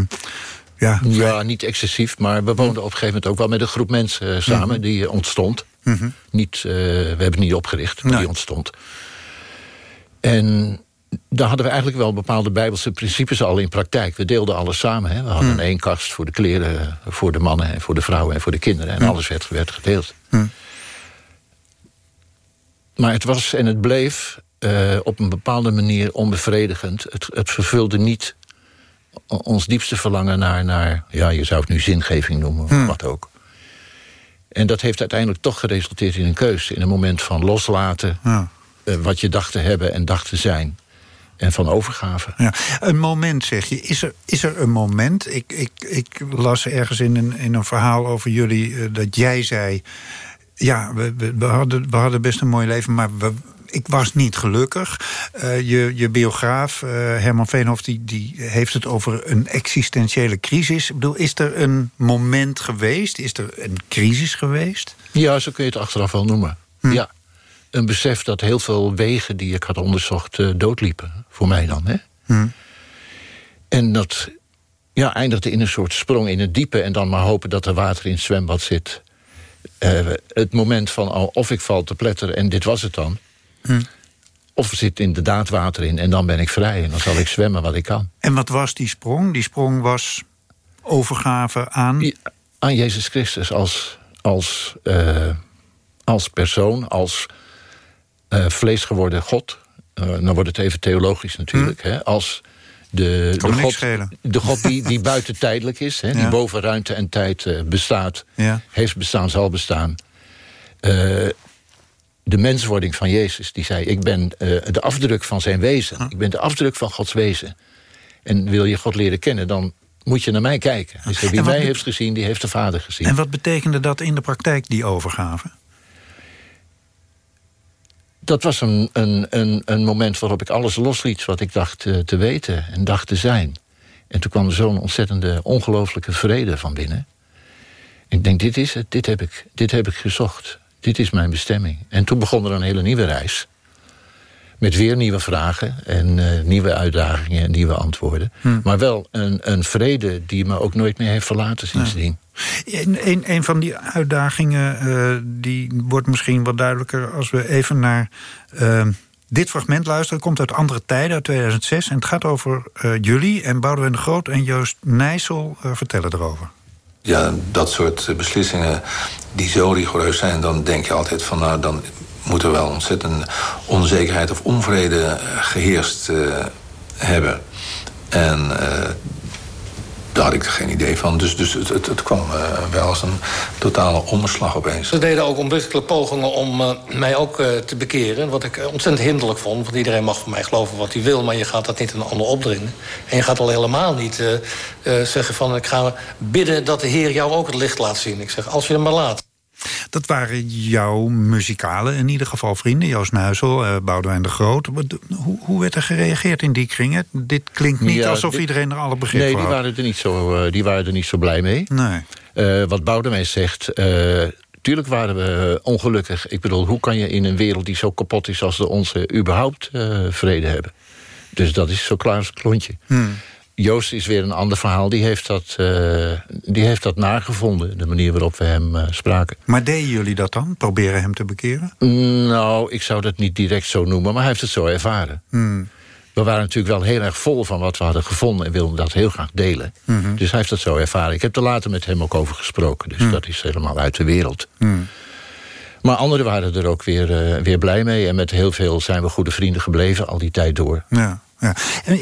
ja, ja, niet excessief. Maar we woonden op een gegeven moment ook wel met een groep mensen uh, samen... Mm -hmm. die ontstond. Mm -hmm. niet, we hebben het niet opgericht, maar nee. die ontstond. En daar hadden we eigenlijk wel bepaalde bijbelse principes al in praktijk. We deelden alles samen. Hè? We hadden Mm. één kast voor de kleren, voor de mannen... en voor de vrouwen en voor de kinderen. En alles werd, werd gedeeld. Maar het was en het bleef uh, op een bepaalde manier onbevredigend. Het, het vervulde niet ons diepste verlangen naar, naar... ja, je zou het nu zingeving noemen, of Hmm. wat ook. En dat heeft uiteindelijk toch geresulteerd in een keuze. In een moment van loslaten Ja. uh, wat je dacht te hebben en dacht te zijn. En van overgave. Ja, een moment, zeg je. Is er, is er een moment? Ik, ik, ik las ergens in een, in een verhaal over jullie uh, dat jij zei... ja, we, we, we, hadden, we hadden best een mooi leven, maar we, ik was niet gelukkig. Uh, je, je biograaf, uh, Herman Veenhoff, die, die heeft het over een existentiële crisis. Ik bedoel, is er een moment geweest? Is er een crisis geweest? Ja, zo kun je het achteraf wel noemen. Hm. Ja. Een besef dat heel veel wegen die ik had onderzocht uh, doodliepen. Voor mij dan, hè? Hm. En dat ja, eindigde in een soort sprong in het diepe... en dan maar hopen dat er water in het zwembad zit. Uh, het moment van oh, of ik val te pletteren en dit was het dan... Hm. Of er zit inderdaad water in en dan ben ik vrij... en dan zal ik zwemmen wat ik kan. En wat was die sprong? Die sprong was overgave aan... Ja, aan Jezus Christus als, als, uh, als persoon, als uh, vlees geworden God. Uh, dan wordt het even theologisch natuurlijk. Hm. Hè, als de, de God, de God die, die buiten tijdelijk is, hè, ja. die boven ruimte en tijd bestaat, ja. heeft bestaan, zal bestaan. de menswording van Jezus, die zei: Ik ben de afdruk van zijn wezen. Ik ben de afdruk van Gods wezen. En wil je God leren kennen, dan moet je naar mij kijken. Dus wie mij heeft gezien, die heeft de Vader gezien. En wat betekende dat in de praktijk, die overgave? Dat was een, een, een, een moment waarop ik alles losliet wat ik dacht uh, te weten en dacht te zijn. En toen kwam er zo'n ontzettende, ongelooflijke vrede van binnen. Ik denk, dit is het, dit heb ik, dit heb ik gezocht. Dit is mijn bestemming. En toen begon er een hele nieuwe reis met weer nieuwe vragen en uh, nieuwe uitdagingen en nieuwe antwoorden. Hmm. Maar wel een, een vrede die me ook nooit meer heeft verlaten sindsdien. Een, van die uitdagingen uh, die wordt misschien wat duidelijker als we even naar uh, dit fragment luisteren. Het komt uit andere tijden, uit 2006. En het gaat over jullie en Boudewijn de Groot en Joost Nijssel vertellen erover. Ja, dat soort beslissingen die zo rigoureus zijn... dan denk je altijd van, nou, dan moet er wel ontzettend onzekerheid of onvrede geheerst uh, hebben. En uh, daar had ik er geen idee van. Dus, dus het, het, kwam uh, wel als een totale omslag opeens. Ze deden ook onwillekeurig pogingen om uh, mij ook uh, te bekeren. Wat ik ontzettend hinderlijk vond. Want iedereen mag van mij geloven wat hij wil. Maar je gaat dat niet een ander opdringen. En je gaat al helemaal niet zeggen van... ik ga bidden dat de Heer jou ook het licht laat zien. Ik zeg, als je hem maar laat. Dat waren jouw muzikale, in ieder geval vrienden. Joost Nuizel, uh, Boudewijn de Groot. Hoe, hoe werd er gereageerd in die kringen? Dit klinkt niet ja, alsof dit, iedereen er alle begrip nee, voor die had. waren, er niet zo, uh, die waren er niet zo blij mee. Nee. Uh, wat Boudewijn zegt... Tuurlijk waren we ongelukkig. Ik bedoel, hoe kan je in een wereld die zo kapot is als de onze... überhaupt vrede hebben? Dus dat is zo klaar als een klontje. Hmm. Joost is weer een ander verhaal. Die heeft dat, uh, die heeft dat nagevonden, de manier waarop we hem uh, spraken. Maar deden jullie dat dan? Proberen hem te bekeren? Nou, ik zou dat niet direct zo noemen, maar hij heeft het zo ervaren. Hmm. We waren natuurlijk wel heel erg vol van wat we hadden gevonden... en wilden dat heel graag delen. Mm -hmm. Dus hij heeft dat zo ervaren. Ik heb er later met hem ook over gesproken. Dus Hmm. dat is helemaal uit de wereld. Mm. Maar anderen waren er ook weer, uh, weer blij mee. En met heel veel zijn we goede vrienden gebleven al die tijd door. Ja. Ja. En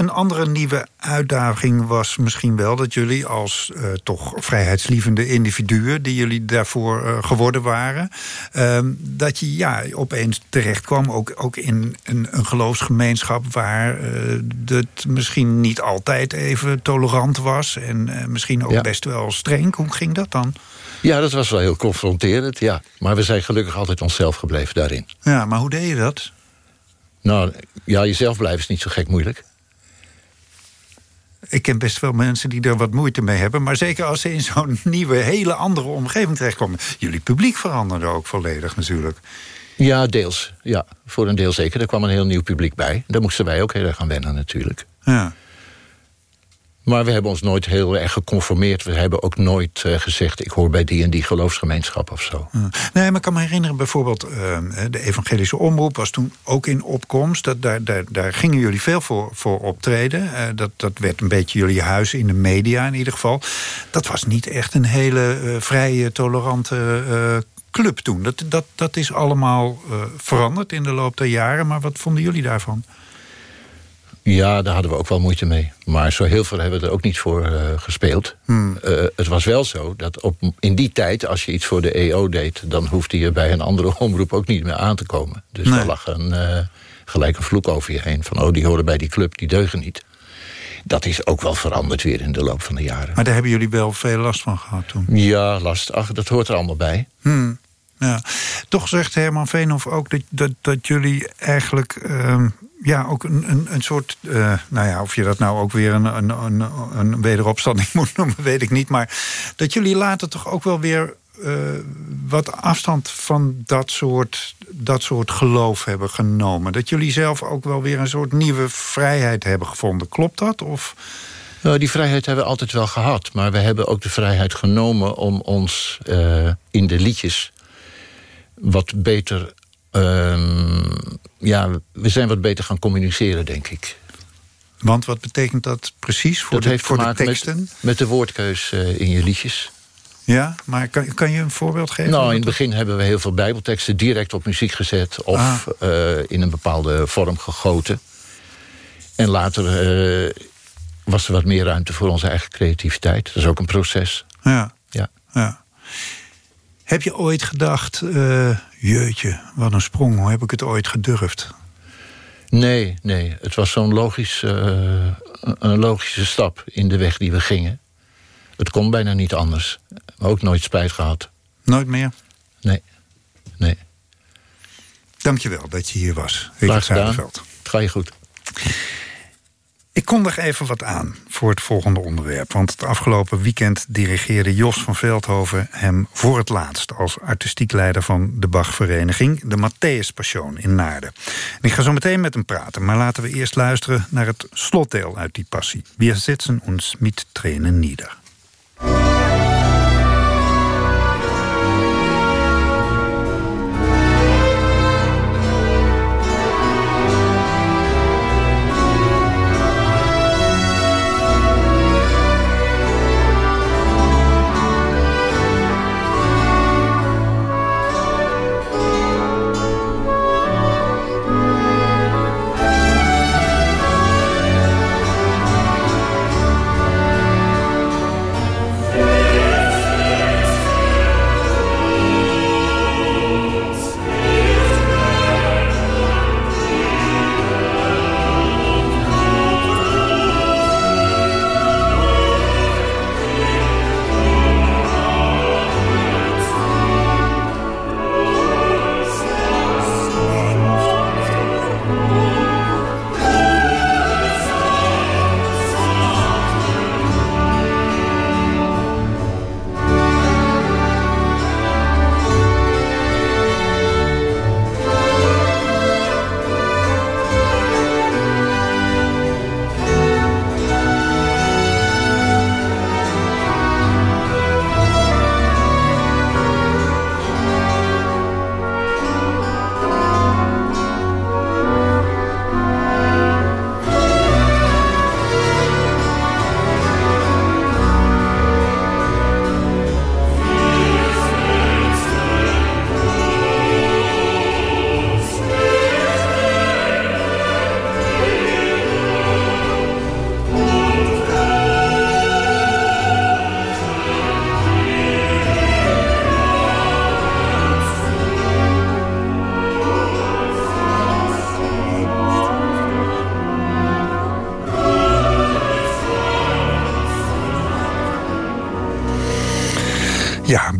een, andere nieuwe uitdaging was misschien wel dat jullie als uh, toch vrijheidslievende individuen, die jullie daarvoor uh, geworden waren, uh, dat je ja, opeens terecht kwam, ook, ook in een, een geloofsgemeenschap waar uh, het misschien niet altijd even tolerant was en misschien ook Ja. best wel streng. Hoe ging dat dan? Ja, dat was wel heel confronterend, ja. Maar we zijn gelukkig altijd onszelf gebleven daarin. Ja, maar hoe deed je dat? Nou, ja, jezelf blijven is niet zo gek moeilijk. Ik ken best wel mensen die er wat moeite mee hebben. Maar zeker als ze in zo'n nieuwe, hele andere omgeving terechtkomen. Jullie publiek veranderde ook volledig natuurlijk. Ja, deels. Ja, voor een deel zeker. Er kwam een heel nieuw publiek bij. Daar moesten wij ook heel erg aan wennen natuurlijk. Ja. Maar we hebben ons nooit heel erg geconformeerd. We hebben ook nooit uh, gezegd... ik hoor bij die en die geloofsgemeenschap of zo. Nee, maar ik kan me herinneren bijvoorbeeld... Uh, de evangelische omroep was toen ook in opkomst. Dat, daar, daar, daar gingen jullie veel voor, voor optreden. Uh, dat, dat werd een beetje jullie huis in de media in ieder geval. Dat was niet echt een hele vrije, tolerante club toen. Dat, dat, dat is allemaal veranderd in de loop der jaren. Maar wat vonden jullie daarvan? Ja, daar hadden we ook wel moeite mee. Maar zo heel veel hebben we er ook niet voor uh, gespeeld. Hmm. Uh, het was wel zo dat op, in die tijd, als je iets voor de EO deed... dan hoefde je bij een andere omroep ook niet meer aan te komen. Dus Nee. er lag een, uh, gelijk een vloek over je heen. Van, oh, die horen bij die club, die deugen niet. Dat is ook wel veranderd weer in de loop van de jaren. Maar daar hebben jullie wel veel last van gehad toen. Ja, last. Ach, dat hoort er allemaal bij. Hmm. Ja. Toch zegt Herman Veenhoff ook dat, dat, dat jullie eigenlijk uh, ja, ook een, een, een soort... Uh, nou ja, of je dat nou ook weer een, een, een, een wederopstanding moet noemen, weet ik niet. Maar dat jullie later toch ook wel weer uh, wat afstand van dat soort, dat soort geloof hebben genomen. Dat jullie zelf ook wel weer een soort nieuwe vrijheid hebben gevonden. Klopt dat? Of... Nou, die vrijheid hebben we altijd wel gehad. Maar we hebben ook de vrijheid genomen om ons uh, in de liedjes wat beter... Um, ja, we zijn wat beter gaan communiceren, denk ik. Want wat betekent dat precies voor, dat de, heeft voor te de teksten? Met, met de woordkeus uh, in je liedjes. Ja, maar kan, kan je een voorbeeld geven? Nou, in het begin hebben we heel veel bijbelteksten direct op muziek gezet... of Ah. eh, in een bepaalde vorm gegoten. En later eh, was er wat meer ruimte voor onze eigen creativiteit. Dat is ook een proces. Ja. Ja. ja. Heb je ooit gedacht, eh, jeutje, wat een sprong, hoe heb ik het ooit gedurfd? Nee, nee. Het was zo'n logisch, eh, een logische stap in de weg die we gingen. Het kon bijna niet anders. Ook nooit spijt gehad. Nooit meer? Nee. Nee. Dankjewel dat je hier was. Graag gedaan. Het ga je goed. Ik kondig even wat aan voor het volgende onderwerp. Want het afgelopen weekend dirigeerde Jos van Veldhoven hem voor het laatst... als artistiek leider van de Bachvereniging, de Matthäus Passion in Naarden. En ik ga zo meteen met hem praten, maar laten we eerst luisteren... naar het slotdeel uit die passie. Wir setzen uns mit Tränen nieder.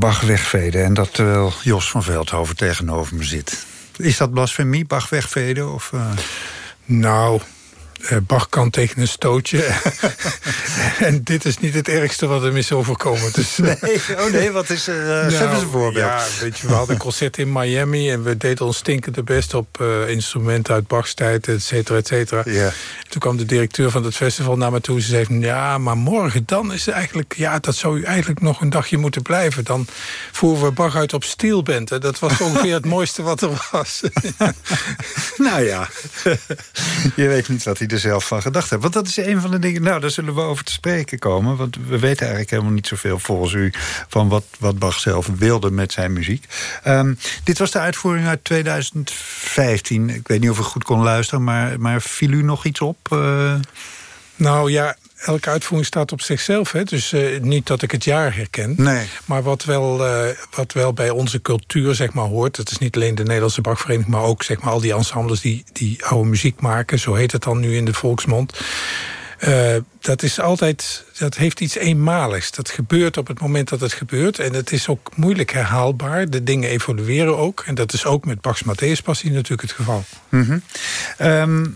Bach wegveden. En dat terwijl Jos van Veldhoven tegenover me zit. Is dat blasfemie, Bach wegveden? Of, eh? Nou, Bach kan tegen een stootje. en dit is niet het ergste wat hem is overkomen. Dus, Nee, oh nee, wat is er? eh, eens een voorbeeld. Ja, weet je, we hadden een concert in Miami... en we deden ons stinkende best op eh, instrumenten uit Bachs tijd, et cetera, et cetera. Toen kwam de directeur van het festival naar me toe. Ze zei, ja, maar morgen dan is het eigenlijk... ja, dat zou u eigenlijk nog een dagje moeten blijven. Dan voeren we Bach uit op steelband. Hè. Dat was ongeveer het mooiste wat er was. nou ja, je weet niet wat hij zelf van gedacht heeft. Want dat is een van de dingen, nou, daar zullen we over te spreken komen. Want we weten eigenlijk helemaal niet zoveel volgens u... van wat, wat Bach zelf wilde met zijn muziek. Ehm, dit was de uitvoering uit 2015. Ik weet niet of ik goed kon luisteren, maar, maar viel u nog iets op? eh? Nou ja, elke uitvoering staat op zichzelf. Hè? Dus eh, niet dat ik het jaar herken. Nee. Maar wat wel, eh, wat wel bij onze cultuur zeg maar, hoort... het is niet alleen de Nederlandse Bachvereniging... maar ook zeg maar, al die ensembles die, die oude muziek maken. Zo heet het dan nu in de volksmond. Eh, dat is altijd, dat heeft iets eenmaligs. Dat gebeurt op het moment dat het gebeurt. En het is ook moeilijk herhaalbaar. De dingen evolueren ook. En dat is ook met Bach's Matthäus Passie natuurlijk het geval. Ehm,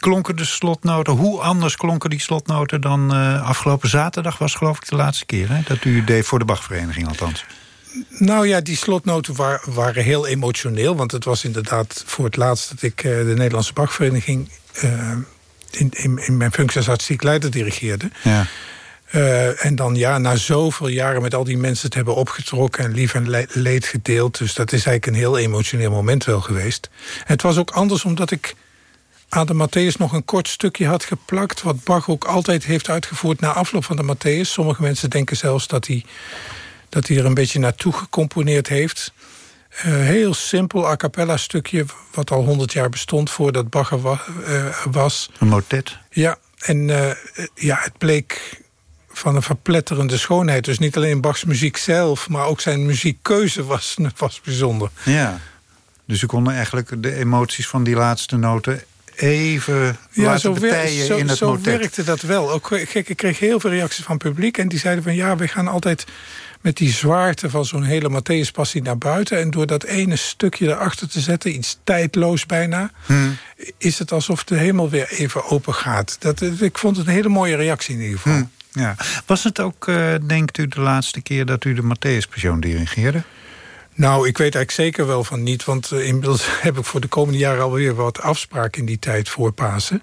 klonken de slotnoten, hoe anders klonken die slotnoten dan eh, afgelopen zaterdag was geloof ik de laatste keer hè, dat u deed voor de Bachvereniging althans. Nou ja, die slotnoten wa- waren heel emotioneel. Want het was inderdaad voor het laatst dat ik eh, de Nederlandse Bachvereniging... eh, in, in, in mijn functie als artistiek leider dirigeerde. Ja. En dan ja, na zoveel jaren met al die mensen te hebben opgetrokken... en lief en le- leed gedeeld. Dus dat is eigenlijk een heel emotioneel moment wel geweest. En het was ook anders omdat ik aan de Matthäus nog een kort stukje had geplakt... wat Bach ook altijd heeft uitgevoerd na afloop van de Matthäus. Sommige mensen denken zelfs dat hij dat hij er een beetje naartoe gecomponeerd heeft. Uh, heel simpel a cappella stukje, wat al honderd jaar bestond voordat Bach er wa uh, was. Een motet? Ja, en uh, ja, het bleek van een verpletterende schoonheid. Dus niet alleen Bachs muziek zelf, maar ook zijn muziekkeuze was, was bijzonder. Ja, dus u kon eigenlijk de emoties van die laatste noten even ja, laten zo in het zo motet. werkte dat wel. Ook, gek, ik kreeg heel veel reacties van het publiek. En die zeiden van ja, we gaan altijd met die zwaarte van zo'n hele Matthäus-passie naar buiten. En door dat ene stukje erachter te zetten, iets tijdloos bijna... Hmm. is het alsof de hemel weer even open gaat. Dat, ik vond het een hele mooie reactie in ieder geval. Hmm. Ja. Was het ook, uh, denkt u, de laatste keer dat u de Matthäus-passion dirigeerde? Nou, ik weet eigenlijk zeker wel van niet. Want uh, inmiddels heb ik voor de komende jaren alweer wat afspraken in die tijd voor Pasen.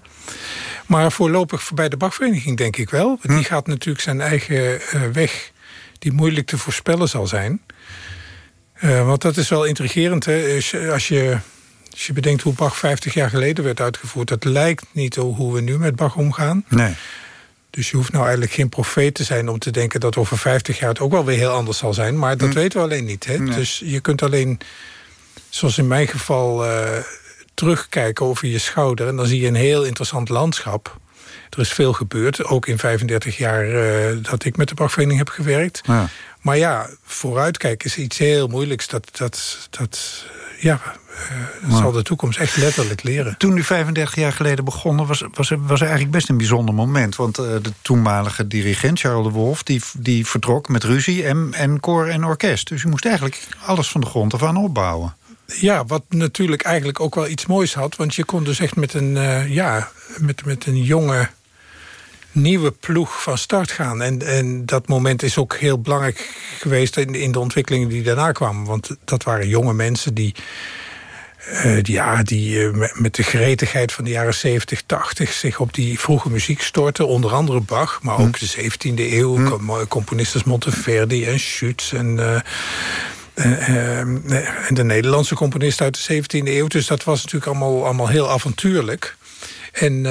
Maar voorlopig bij de Bachvereniging denk ik wel. Die gaat natuurlijk zijn eigen uh, weg die moeilijk te voorspellen zal zijn. Uh, want dat is wel intrigerend. Hè? Als, je, als je bedenkt hoe Bach 50 jaar geleden werd uitgevoerd... dat lijkt niet hoe we nu met Bach omgaan. Nee. Dus je hoeft nou eigenlijk geen profeet te zijn om te denken... dat over 50 jaar het ook wel weer heel anders zal zijn. Maar dat hm. weten we alleen niet. Hè? Nee. Dus je kunt alleen, zoals in mijn geval... Uh, terugkijken over je schouder... en dan zie je een heel interessant landschap... Er is veel gebeurd, ook in 35 jaar uh, dat ik met de Bachvereniging heb gewerkt. Ja. Maar ja, vooruitkijken is iets heel moeilijks. Dat, dat, dat ja, uh, zal de toekomst echt letterlijk leren. Toen u 35 jaar geleden begonnen, was, was, was eigenlijk best een bijzonder moment. Want uh, de toenmalige dirigent, Charles de Wolf, die, die vertrok met ruzie en, en koor en orkest. Dus u moest eigenlijk alles van de grond af aan opbouwen. Ja, wat natuurlijk eigenlijk ook wel iets moois had. Want je kon dus echt met een, uh, ja, met, met een jonge nieuwe ploeg van start gaan. En, en dat moment is ook heel belangrijk geweest in, in de ontwikkelingen die daarna kwamen. Want dat waren jonge mensen die... Uh, die, ja, die uh, met de gretigheid van de jaren 70, 80 zich op die vroege muziek storten. Onder andere Bach, maar ook hm. de 17e eeuw. Hm. Componisten als Monteverdi en Schütz en... Uh, en de Nederlandse componist uit de 17e eeuw. Dus dat was natuurlijk allemaal, allemaal heel avontuurlijk. En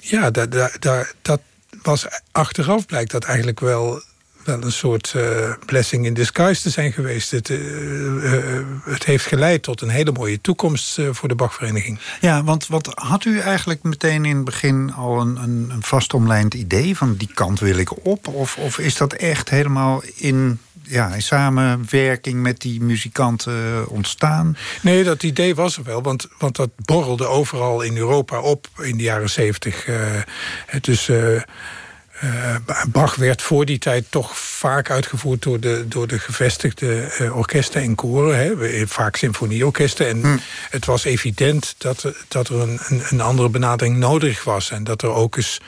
ja, dat, dat, dat was achteraf blijkt dat eigenlijk wel, wel een soort uh, blessing in disguise te zijn geweest. Het, uh, uh, het heeft geleid tot een hele mooie toekomst voor de Bachvereniging. Ja, want wat had u eigenlijk meteen in het begin al een, een, een vastomlijnd idee van die kant wil ik op? Of, of is dat echt helemaal in ja, in samenwerking met die muzikanten ontstaan? Nee, dat idee was er wel, want, want dat borrelde overal in Europa op in de jaren zeventig. Dus uh, Bach werd voor die tijd toch vaak uitgevoerd door de, door de gevestigde uh, orkesten en koren. Hè, vaak symfonieorkesten. En hm. het was evident dat, dat er een, een, een, andere benadering nodig was. En dat er ook eens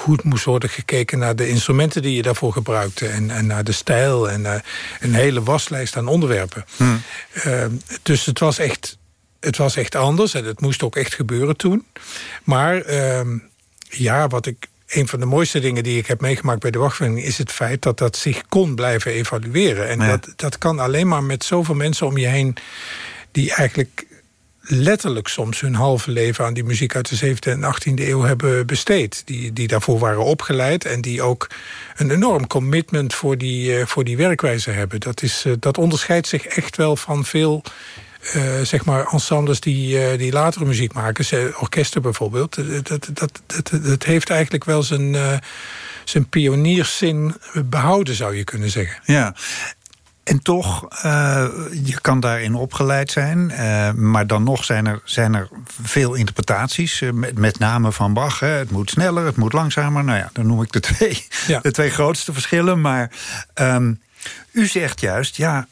goed moest worden gekeken naar de instrumenten die je daarvoor gebruikte. En, en naar de stijl en uh, een hele waslijst aan onderwerpen. Hm. dus het was echt het was echt anders en het moest ook echt gebeuren toen. Maar uh, ja, wat ik een van de mooiste dingen die ik heb meegemaakt bij de wachtvereniging... is het feit dat dat zich kon blijven evalueren. En ja. dat, dat kan alleen maar met zoveel mensen om je heen... die eigenlijk letterlijk soms hun halve leven aan die muziek uit de 17e en 18e eeuw hebben besteed. Die, die daarvoor waren opgeleid en die ook een enorm commitment voor die, uh, voor die werkwijze hebben. Dat, is, uh, dat onderscheidt zich echt wel van veel uh, zeg maar ensembles die, die latere muziek maken, orkesten bijvoorbeeld, dat, dat, dat, dat, heeft eigenlijk wel zijn, zijn pionierszin behouden, zou je kunnen zeggen. Ja. En toch, je kan daarin opgeleid zijn. maar dan nog zijn er, zijn er veel interpretaties. met, met name van Bach. Hè. Het moet sneller, het moet langzamer. Nou ja, dan noem ik de twee, ja. de twee grootste verschillen. Maar um, u zegt juist, ja,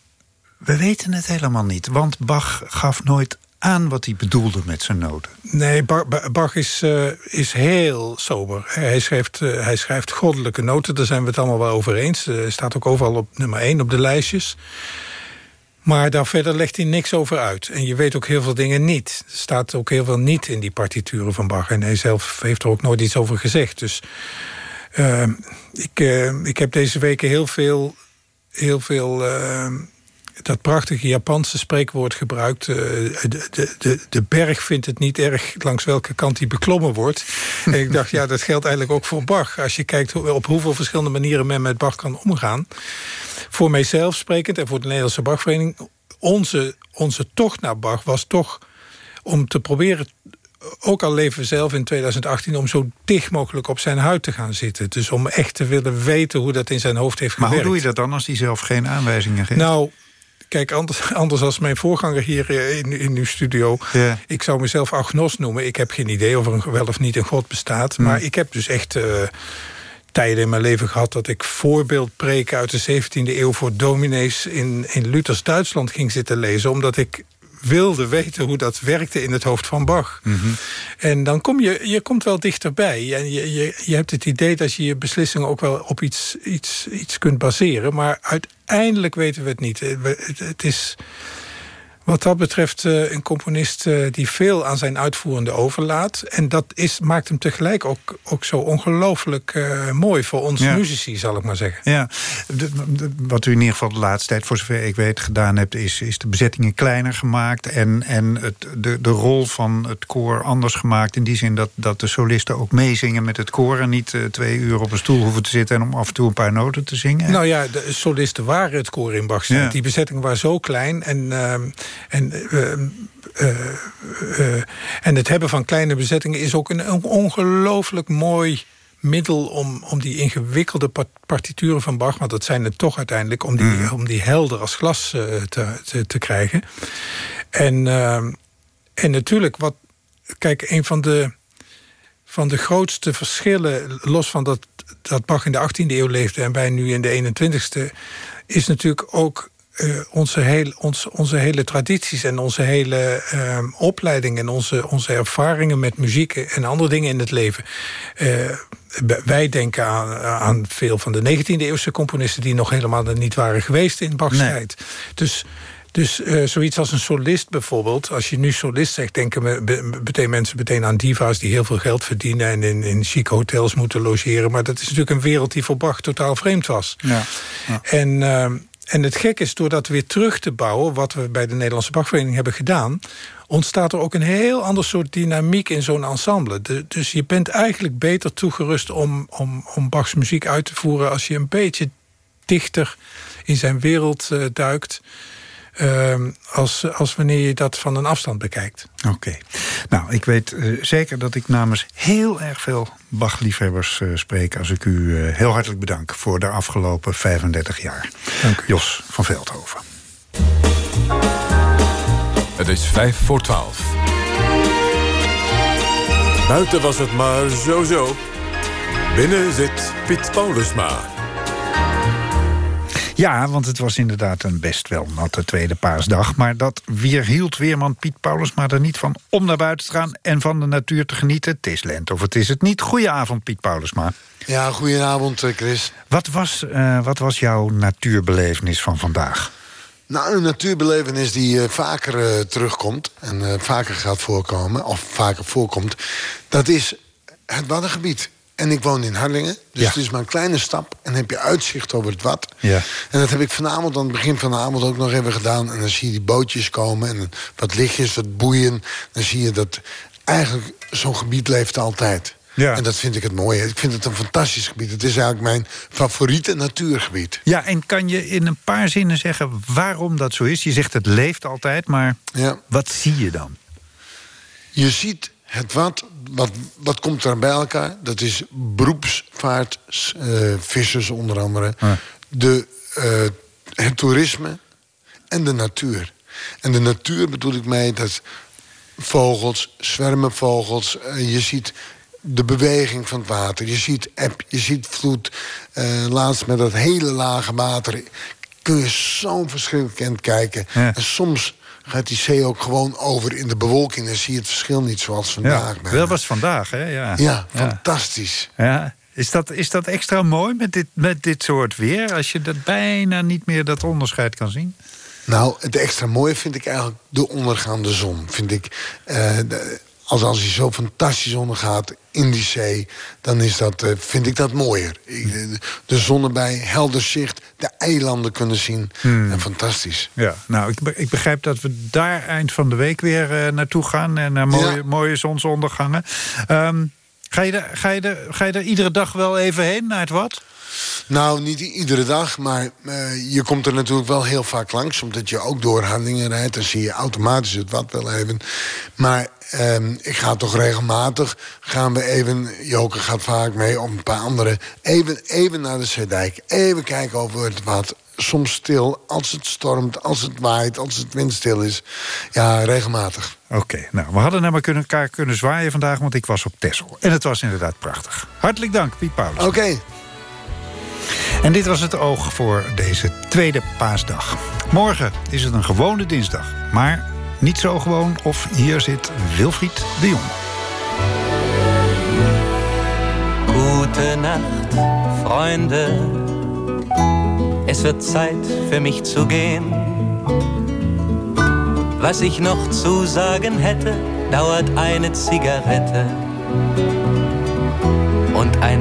we weten het helemaal niet, want Bach gaf nooit aan wat hij bedoelde met zijn noten. Nee, Bach is, uh, is heel sober. Hij schrijft, uh, hij schrijft goddelijke noten, daar zijn we het allemaal wel over eens. Er staat ook overal op nummer 1 op de lijstjes. Maar daar verder legt hij niks over uit. En je weet ook heel veel dingen niet. Er staat ook heel veel niet in die partituren van Bach. En hij zelf heeft er ook nooit iets over gezegd. Dus ik, ik heb deze weken heel veel... Heel veel dat prachtige Japanse spreekwoord gebruikt. Uh, de, de, de berg vindt het niet erg langs welke kant die beklommen wordt. en ik dacht, ja, dat geldt eigenlijk ook voor Bach. Als je kijkt op hoeveel verschillende manieren men met Bach kan omgaan. voor mijzelf sprekend en voor de Nederlandse Bachvereniging... onze, onze tocht naar Bach was toch om te proberen ook al leven we zelf in 2018... om zo dicht mogelijk op zijn huid te gaan zitten. Dus om echt te willen weten hoe dat in zijn hoofd heeft maar gewerkt. Maar hoe doe je dat dan als hij zelf geen aanwijzingen geeft? Nou, kijk, anders, anders als mijn voorganger hier eh, in, in uw studio... Ja. ik zou mezelf agnost noemen. Ik heb geen idee of er een, wel of niet een God bestaat. Hmm. Maar ik heb dus echt... Uh, tijden in mijn leven gehad dat ik voorbeeldpreken uit de 17e eeuw voor dominees in, in Luthers Duitsland ging zitten lezen. Omdat ik wilde weten hoe dat werkte in het hoofd van Bach. Mm -hmm. En dan kom je, je komt wel dichterbij. En je, je, je hebt het idee dat je je beslissingen ook wel op iets, iets, iets kunt baseren. Maar uiteindelijk weten we het niet. Het, het is wat dat betreft uh, een componist uh, die veel aan zijn uitvoerende overlaat. En dat is, maakt hem tegelijk ook, ook zo ongelooflijk uh, mooi voor ons ja. muzici, zal ik maar zeggen. Ja, de, de, wat u in ieder geval de laatste tijd, voor zover ik weet, gedaan hebt... is, is de bezettingen kleiner gemaakt en, en het, de, de rol van het koor anders gemaakt. In die zin dat, dat de solisten ook meezingen met het koor... en niet twee uur op een stoel hoeven te zitten en om af en toe een paar noten te zingen. Nou ja, de solisten waren het koor in Bach's ja. Die bezettingen waren zo klein en... En, uh, uh, uh, en het hebben van kleine bezettingen is ook een ongelooflijk mooi middel om, om die ingewikkelde partituren van Bach... want dat zijn het toch uiteindelijk... om die, mm. om die helder als glas te, te, te, krijgen. En, en natuurlijk, wat, kijk, een van de, van de grootste verschillen... los van dat, dat Bach in de 18e eeuw leefde... en wij nu in de 21e... is natuurlijk ook uh, onze, heel, onze, onze hele tradities en onze hele uh, opleiding... en onze, onze ervaringen met muziek en andere dingen in het leven. Uh, wij denken aan, aan veel van de 19e eeuwse componisten... die nog helemaal niet waren geweest in Bach's nee. tijd. Dus... Dus uh, zoiets als een solist bijvoorbeeld. Als je nu solist zegt, denken me, meteen mensen meteen aan diva's... die heel veel geld verdienen en in, in chique hotels moeten logeren. Maar dat is natuurlijk een wereld die voor Bach totaal vreemd was. Ja. Ja. En... En het gek is, door dat weer terug te bouwen... wat we bij de Nederlandse Bachvereniging hebben gedaan... ontstaat er ook een heel ander soort dynamiek in zo'n ensemble. Dus je bent eigenlijk beter toegerust om, om, om Bachs muziek uit te voeren... als je een beetje dichter in zijn wereld uh, duikt... Uh, als, als wanneer je dat van een afstand bekijkt. Oké. Okay. Nou, ik weet uh, zeker dat ik namens heel erg veel Bach-liefhebbers uh, spreek... als ik u uh, heel hartelijk bedank voor de afgelopen 35 jaar. Dank u. Jos van Veldhoven. Het is vijf voor twaalf. Buiten was het maar zo-zo. Binnen zit Piet Paulusma. Ja, want het was inderdaad een best wel natte tweede paasdag. Maar dat weerhield weerman Piet Paulusma er niet van om naar buiten te gaan... en van de natuur te genieten. Het is lente of het is het niet. Goedenavond, Piet Paulusma. Ja, goedenavond, Chris. Wat was, uh, wat was jouw natuurbelevenis van vandaag? Nou, een natuurbelevenis die uh, vaker uh, terugkomt... en vaker gaat voorkomen, of vaker voorkomt... dat is het Waddengebied. En ik woon in Harlingen, dus ja. het is maar een kleine stap. En heb je uitzicht over het Wad. Ja. En dat heb ik vanavond, aan het begin van de avond ook nog even gedaan. En dan zie je die bootjes komen en wat lichtjes, wat boeien. Dan zie je dat eigenlijk zo'n gebied leeft altijd. Ja. En dat vind ik het mooie. Ik vind het een fantastisch gebied. Het is eigenlijk mijn favoriete natuurgebied. Ja, en kan je in een paar zinnen zeggen waarom dat zo is? Je zegt het leeft altijd, maar ja. wat zie je dan? Je ziet het wat, wat, wat komt er bij elkaar? Dat is beroepsvaart, uh, vissers onder andere. De, uh, het toerisme en de natuur. En de natuur bedoel ik mee dat vogels, zwermen vogels... Uh, je ziet de beweging van het water. Je ziet eb, je ziet vloed. laatst met dat hele lage water kun je zo'n verschrikkelijk kijken. Ja. En soms gaat die zee ook gewoon over in de bewolking... en zie je het verschil niet zoals vandaag. Ja, wel was vandaag, hè? Ja, ja fantastisch. Ja. Is, dat, is dat extra mooi met dit, met dit soort weer... als je dat bijna niet meer dat onderscheid kan zien? Nou, het extra mooie vind ik eigenlijk de ondergaande zon. Vind ik, uh, de, als, als hij zo fantastisch ondergaat in die zee... dan is dat, uh, vind ik dat mooier. De, de zon erbij, helder zicht, de eilanden kunnen zien. Hmm. En fantastisch. Ja, nou, ik, ik, begrijp dat we daar eind van de week weer uh, naartoe gaan... en naar mooie, Ja. mooie zonsondergangen. Um, ga, je er, ga, je er, ga je er iedere dag wel even heen naar het wat? Nou, niet iedere dag, maar uh, je komt er natuurlijk wel heel vaak langs... omdat je ook door Harlingen rijdt. Dan zie je automatisch het wat wel even. Maar um, ik ga toch regelmatig... gaan we even, Joker gaat vaak mee, om een paar andere... even, even naar de Zeedijk, even kijken over het wat soms stil als het stormt, als het waait, als het windstil is. Ja, regelmatig. Oké, nou, we hadden naar kunnen, elkaar kunnen zwaaien vandaag... want ik was op Texel. En het was inderdaad prachtig. Hartelijk dank, Piet Paulus. Oké. En dit was het oog voor deze tweede paasdag. Morgen is het een gewone dinsdag, maar niet zo gewoon... of hier zit Wilfried de Jong. Gute Nacht, Freunde. Es wird Zeit für mich zu gehen. Was ich noch zu sagen hätte, dauert eine Zigarette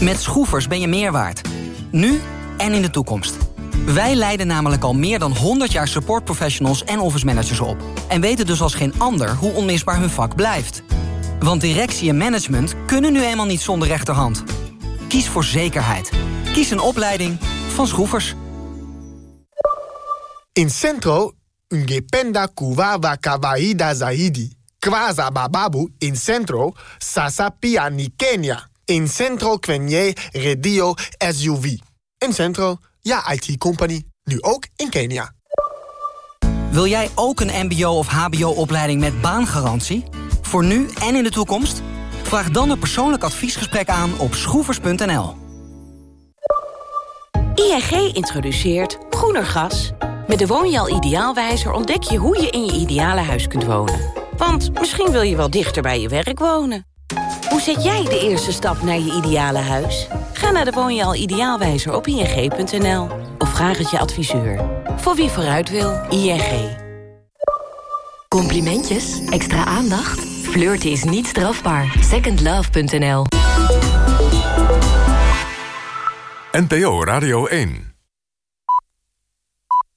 Met Schroefers ben je meer waard. Nu en in de toekomst. Wij leiden namelijk al meer dan 100 jaar supportprofessionals en office managers op. En weten dus als geen ander hoe onmisbaar hun vak blijft. Want directie en management kunnen nu eenmaal niet zonder rechterhand. Kies voor zekerheid. Kies een opleiding van Schroefers. In Centro, ungependa kuwawa kawaida zaidi. Kwaza bababu in Centro, sasa pia ni Kenya. In Centro kwenye radio SUV. In Centro, ja IT-company. Nu ook in Kenia. Wil jij ook een mbo- of hbo-opleiding met baangarantie? Voor nu en in de toekomst? Vraag dan een persoonlijk adviesgesprek aan op schroevers.nl. ING introduceert groener gas. Met de Woonjaal Ideaalwijzer ontdek je hoe je in je ideale huis kunt wonen. Want misschien wil je wel dichter bij je werk wonen. Hoe zet jij de eerste stap naar je ideale huis? Ga naar de Woonjaal Ideaalwijzer op ing.nl. Of vraag het je adviseur. Voor wie vooruit wil, ING. Complimentjes? Extra aandacht? Flirten is niet strafbaar. Secondlove.nl NPO Radio 1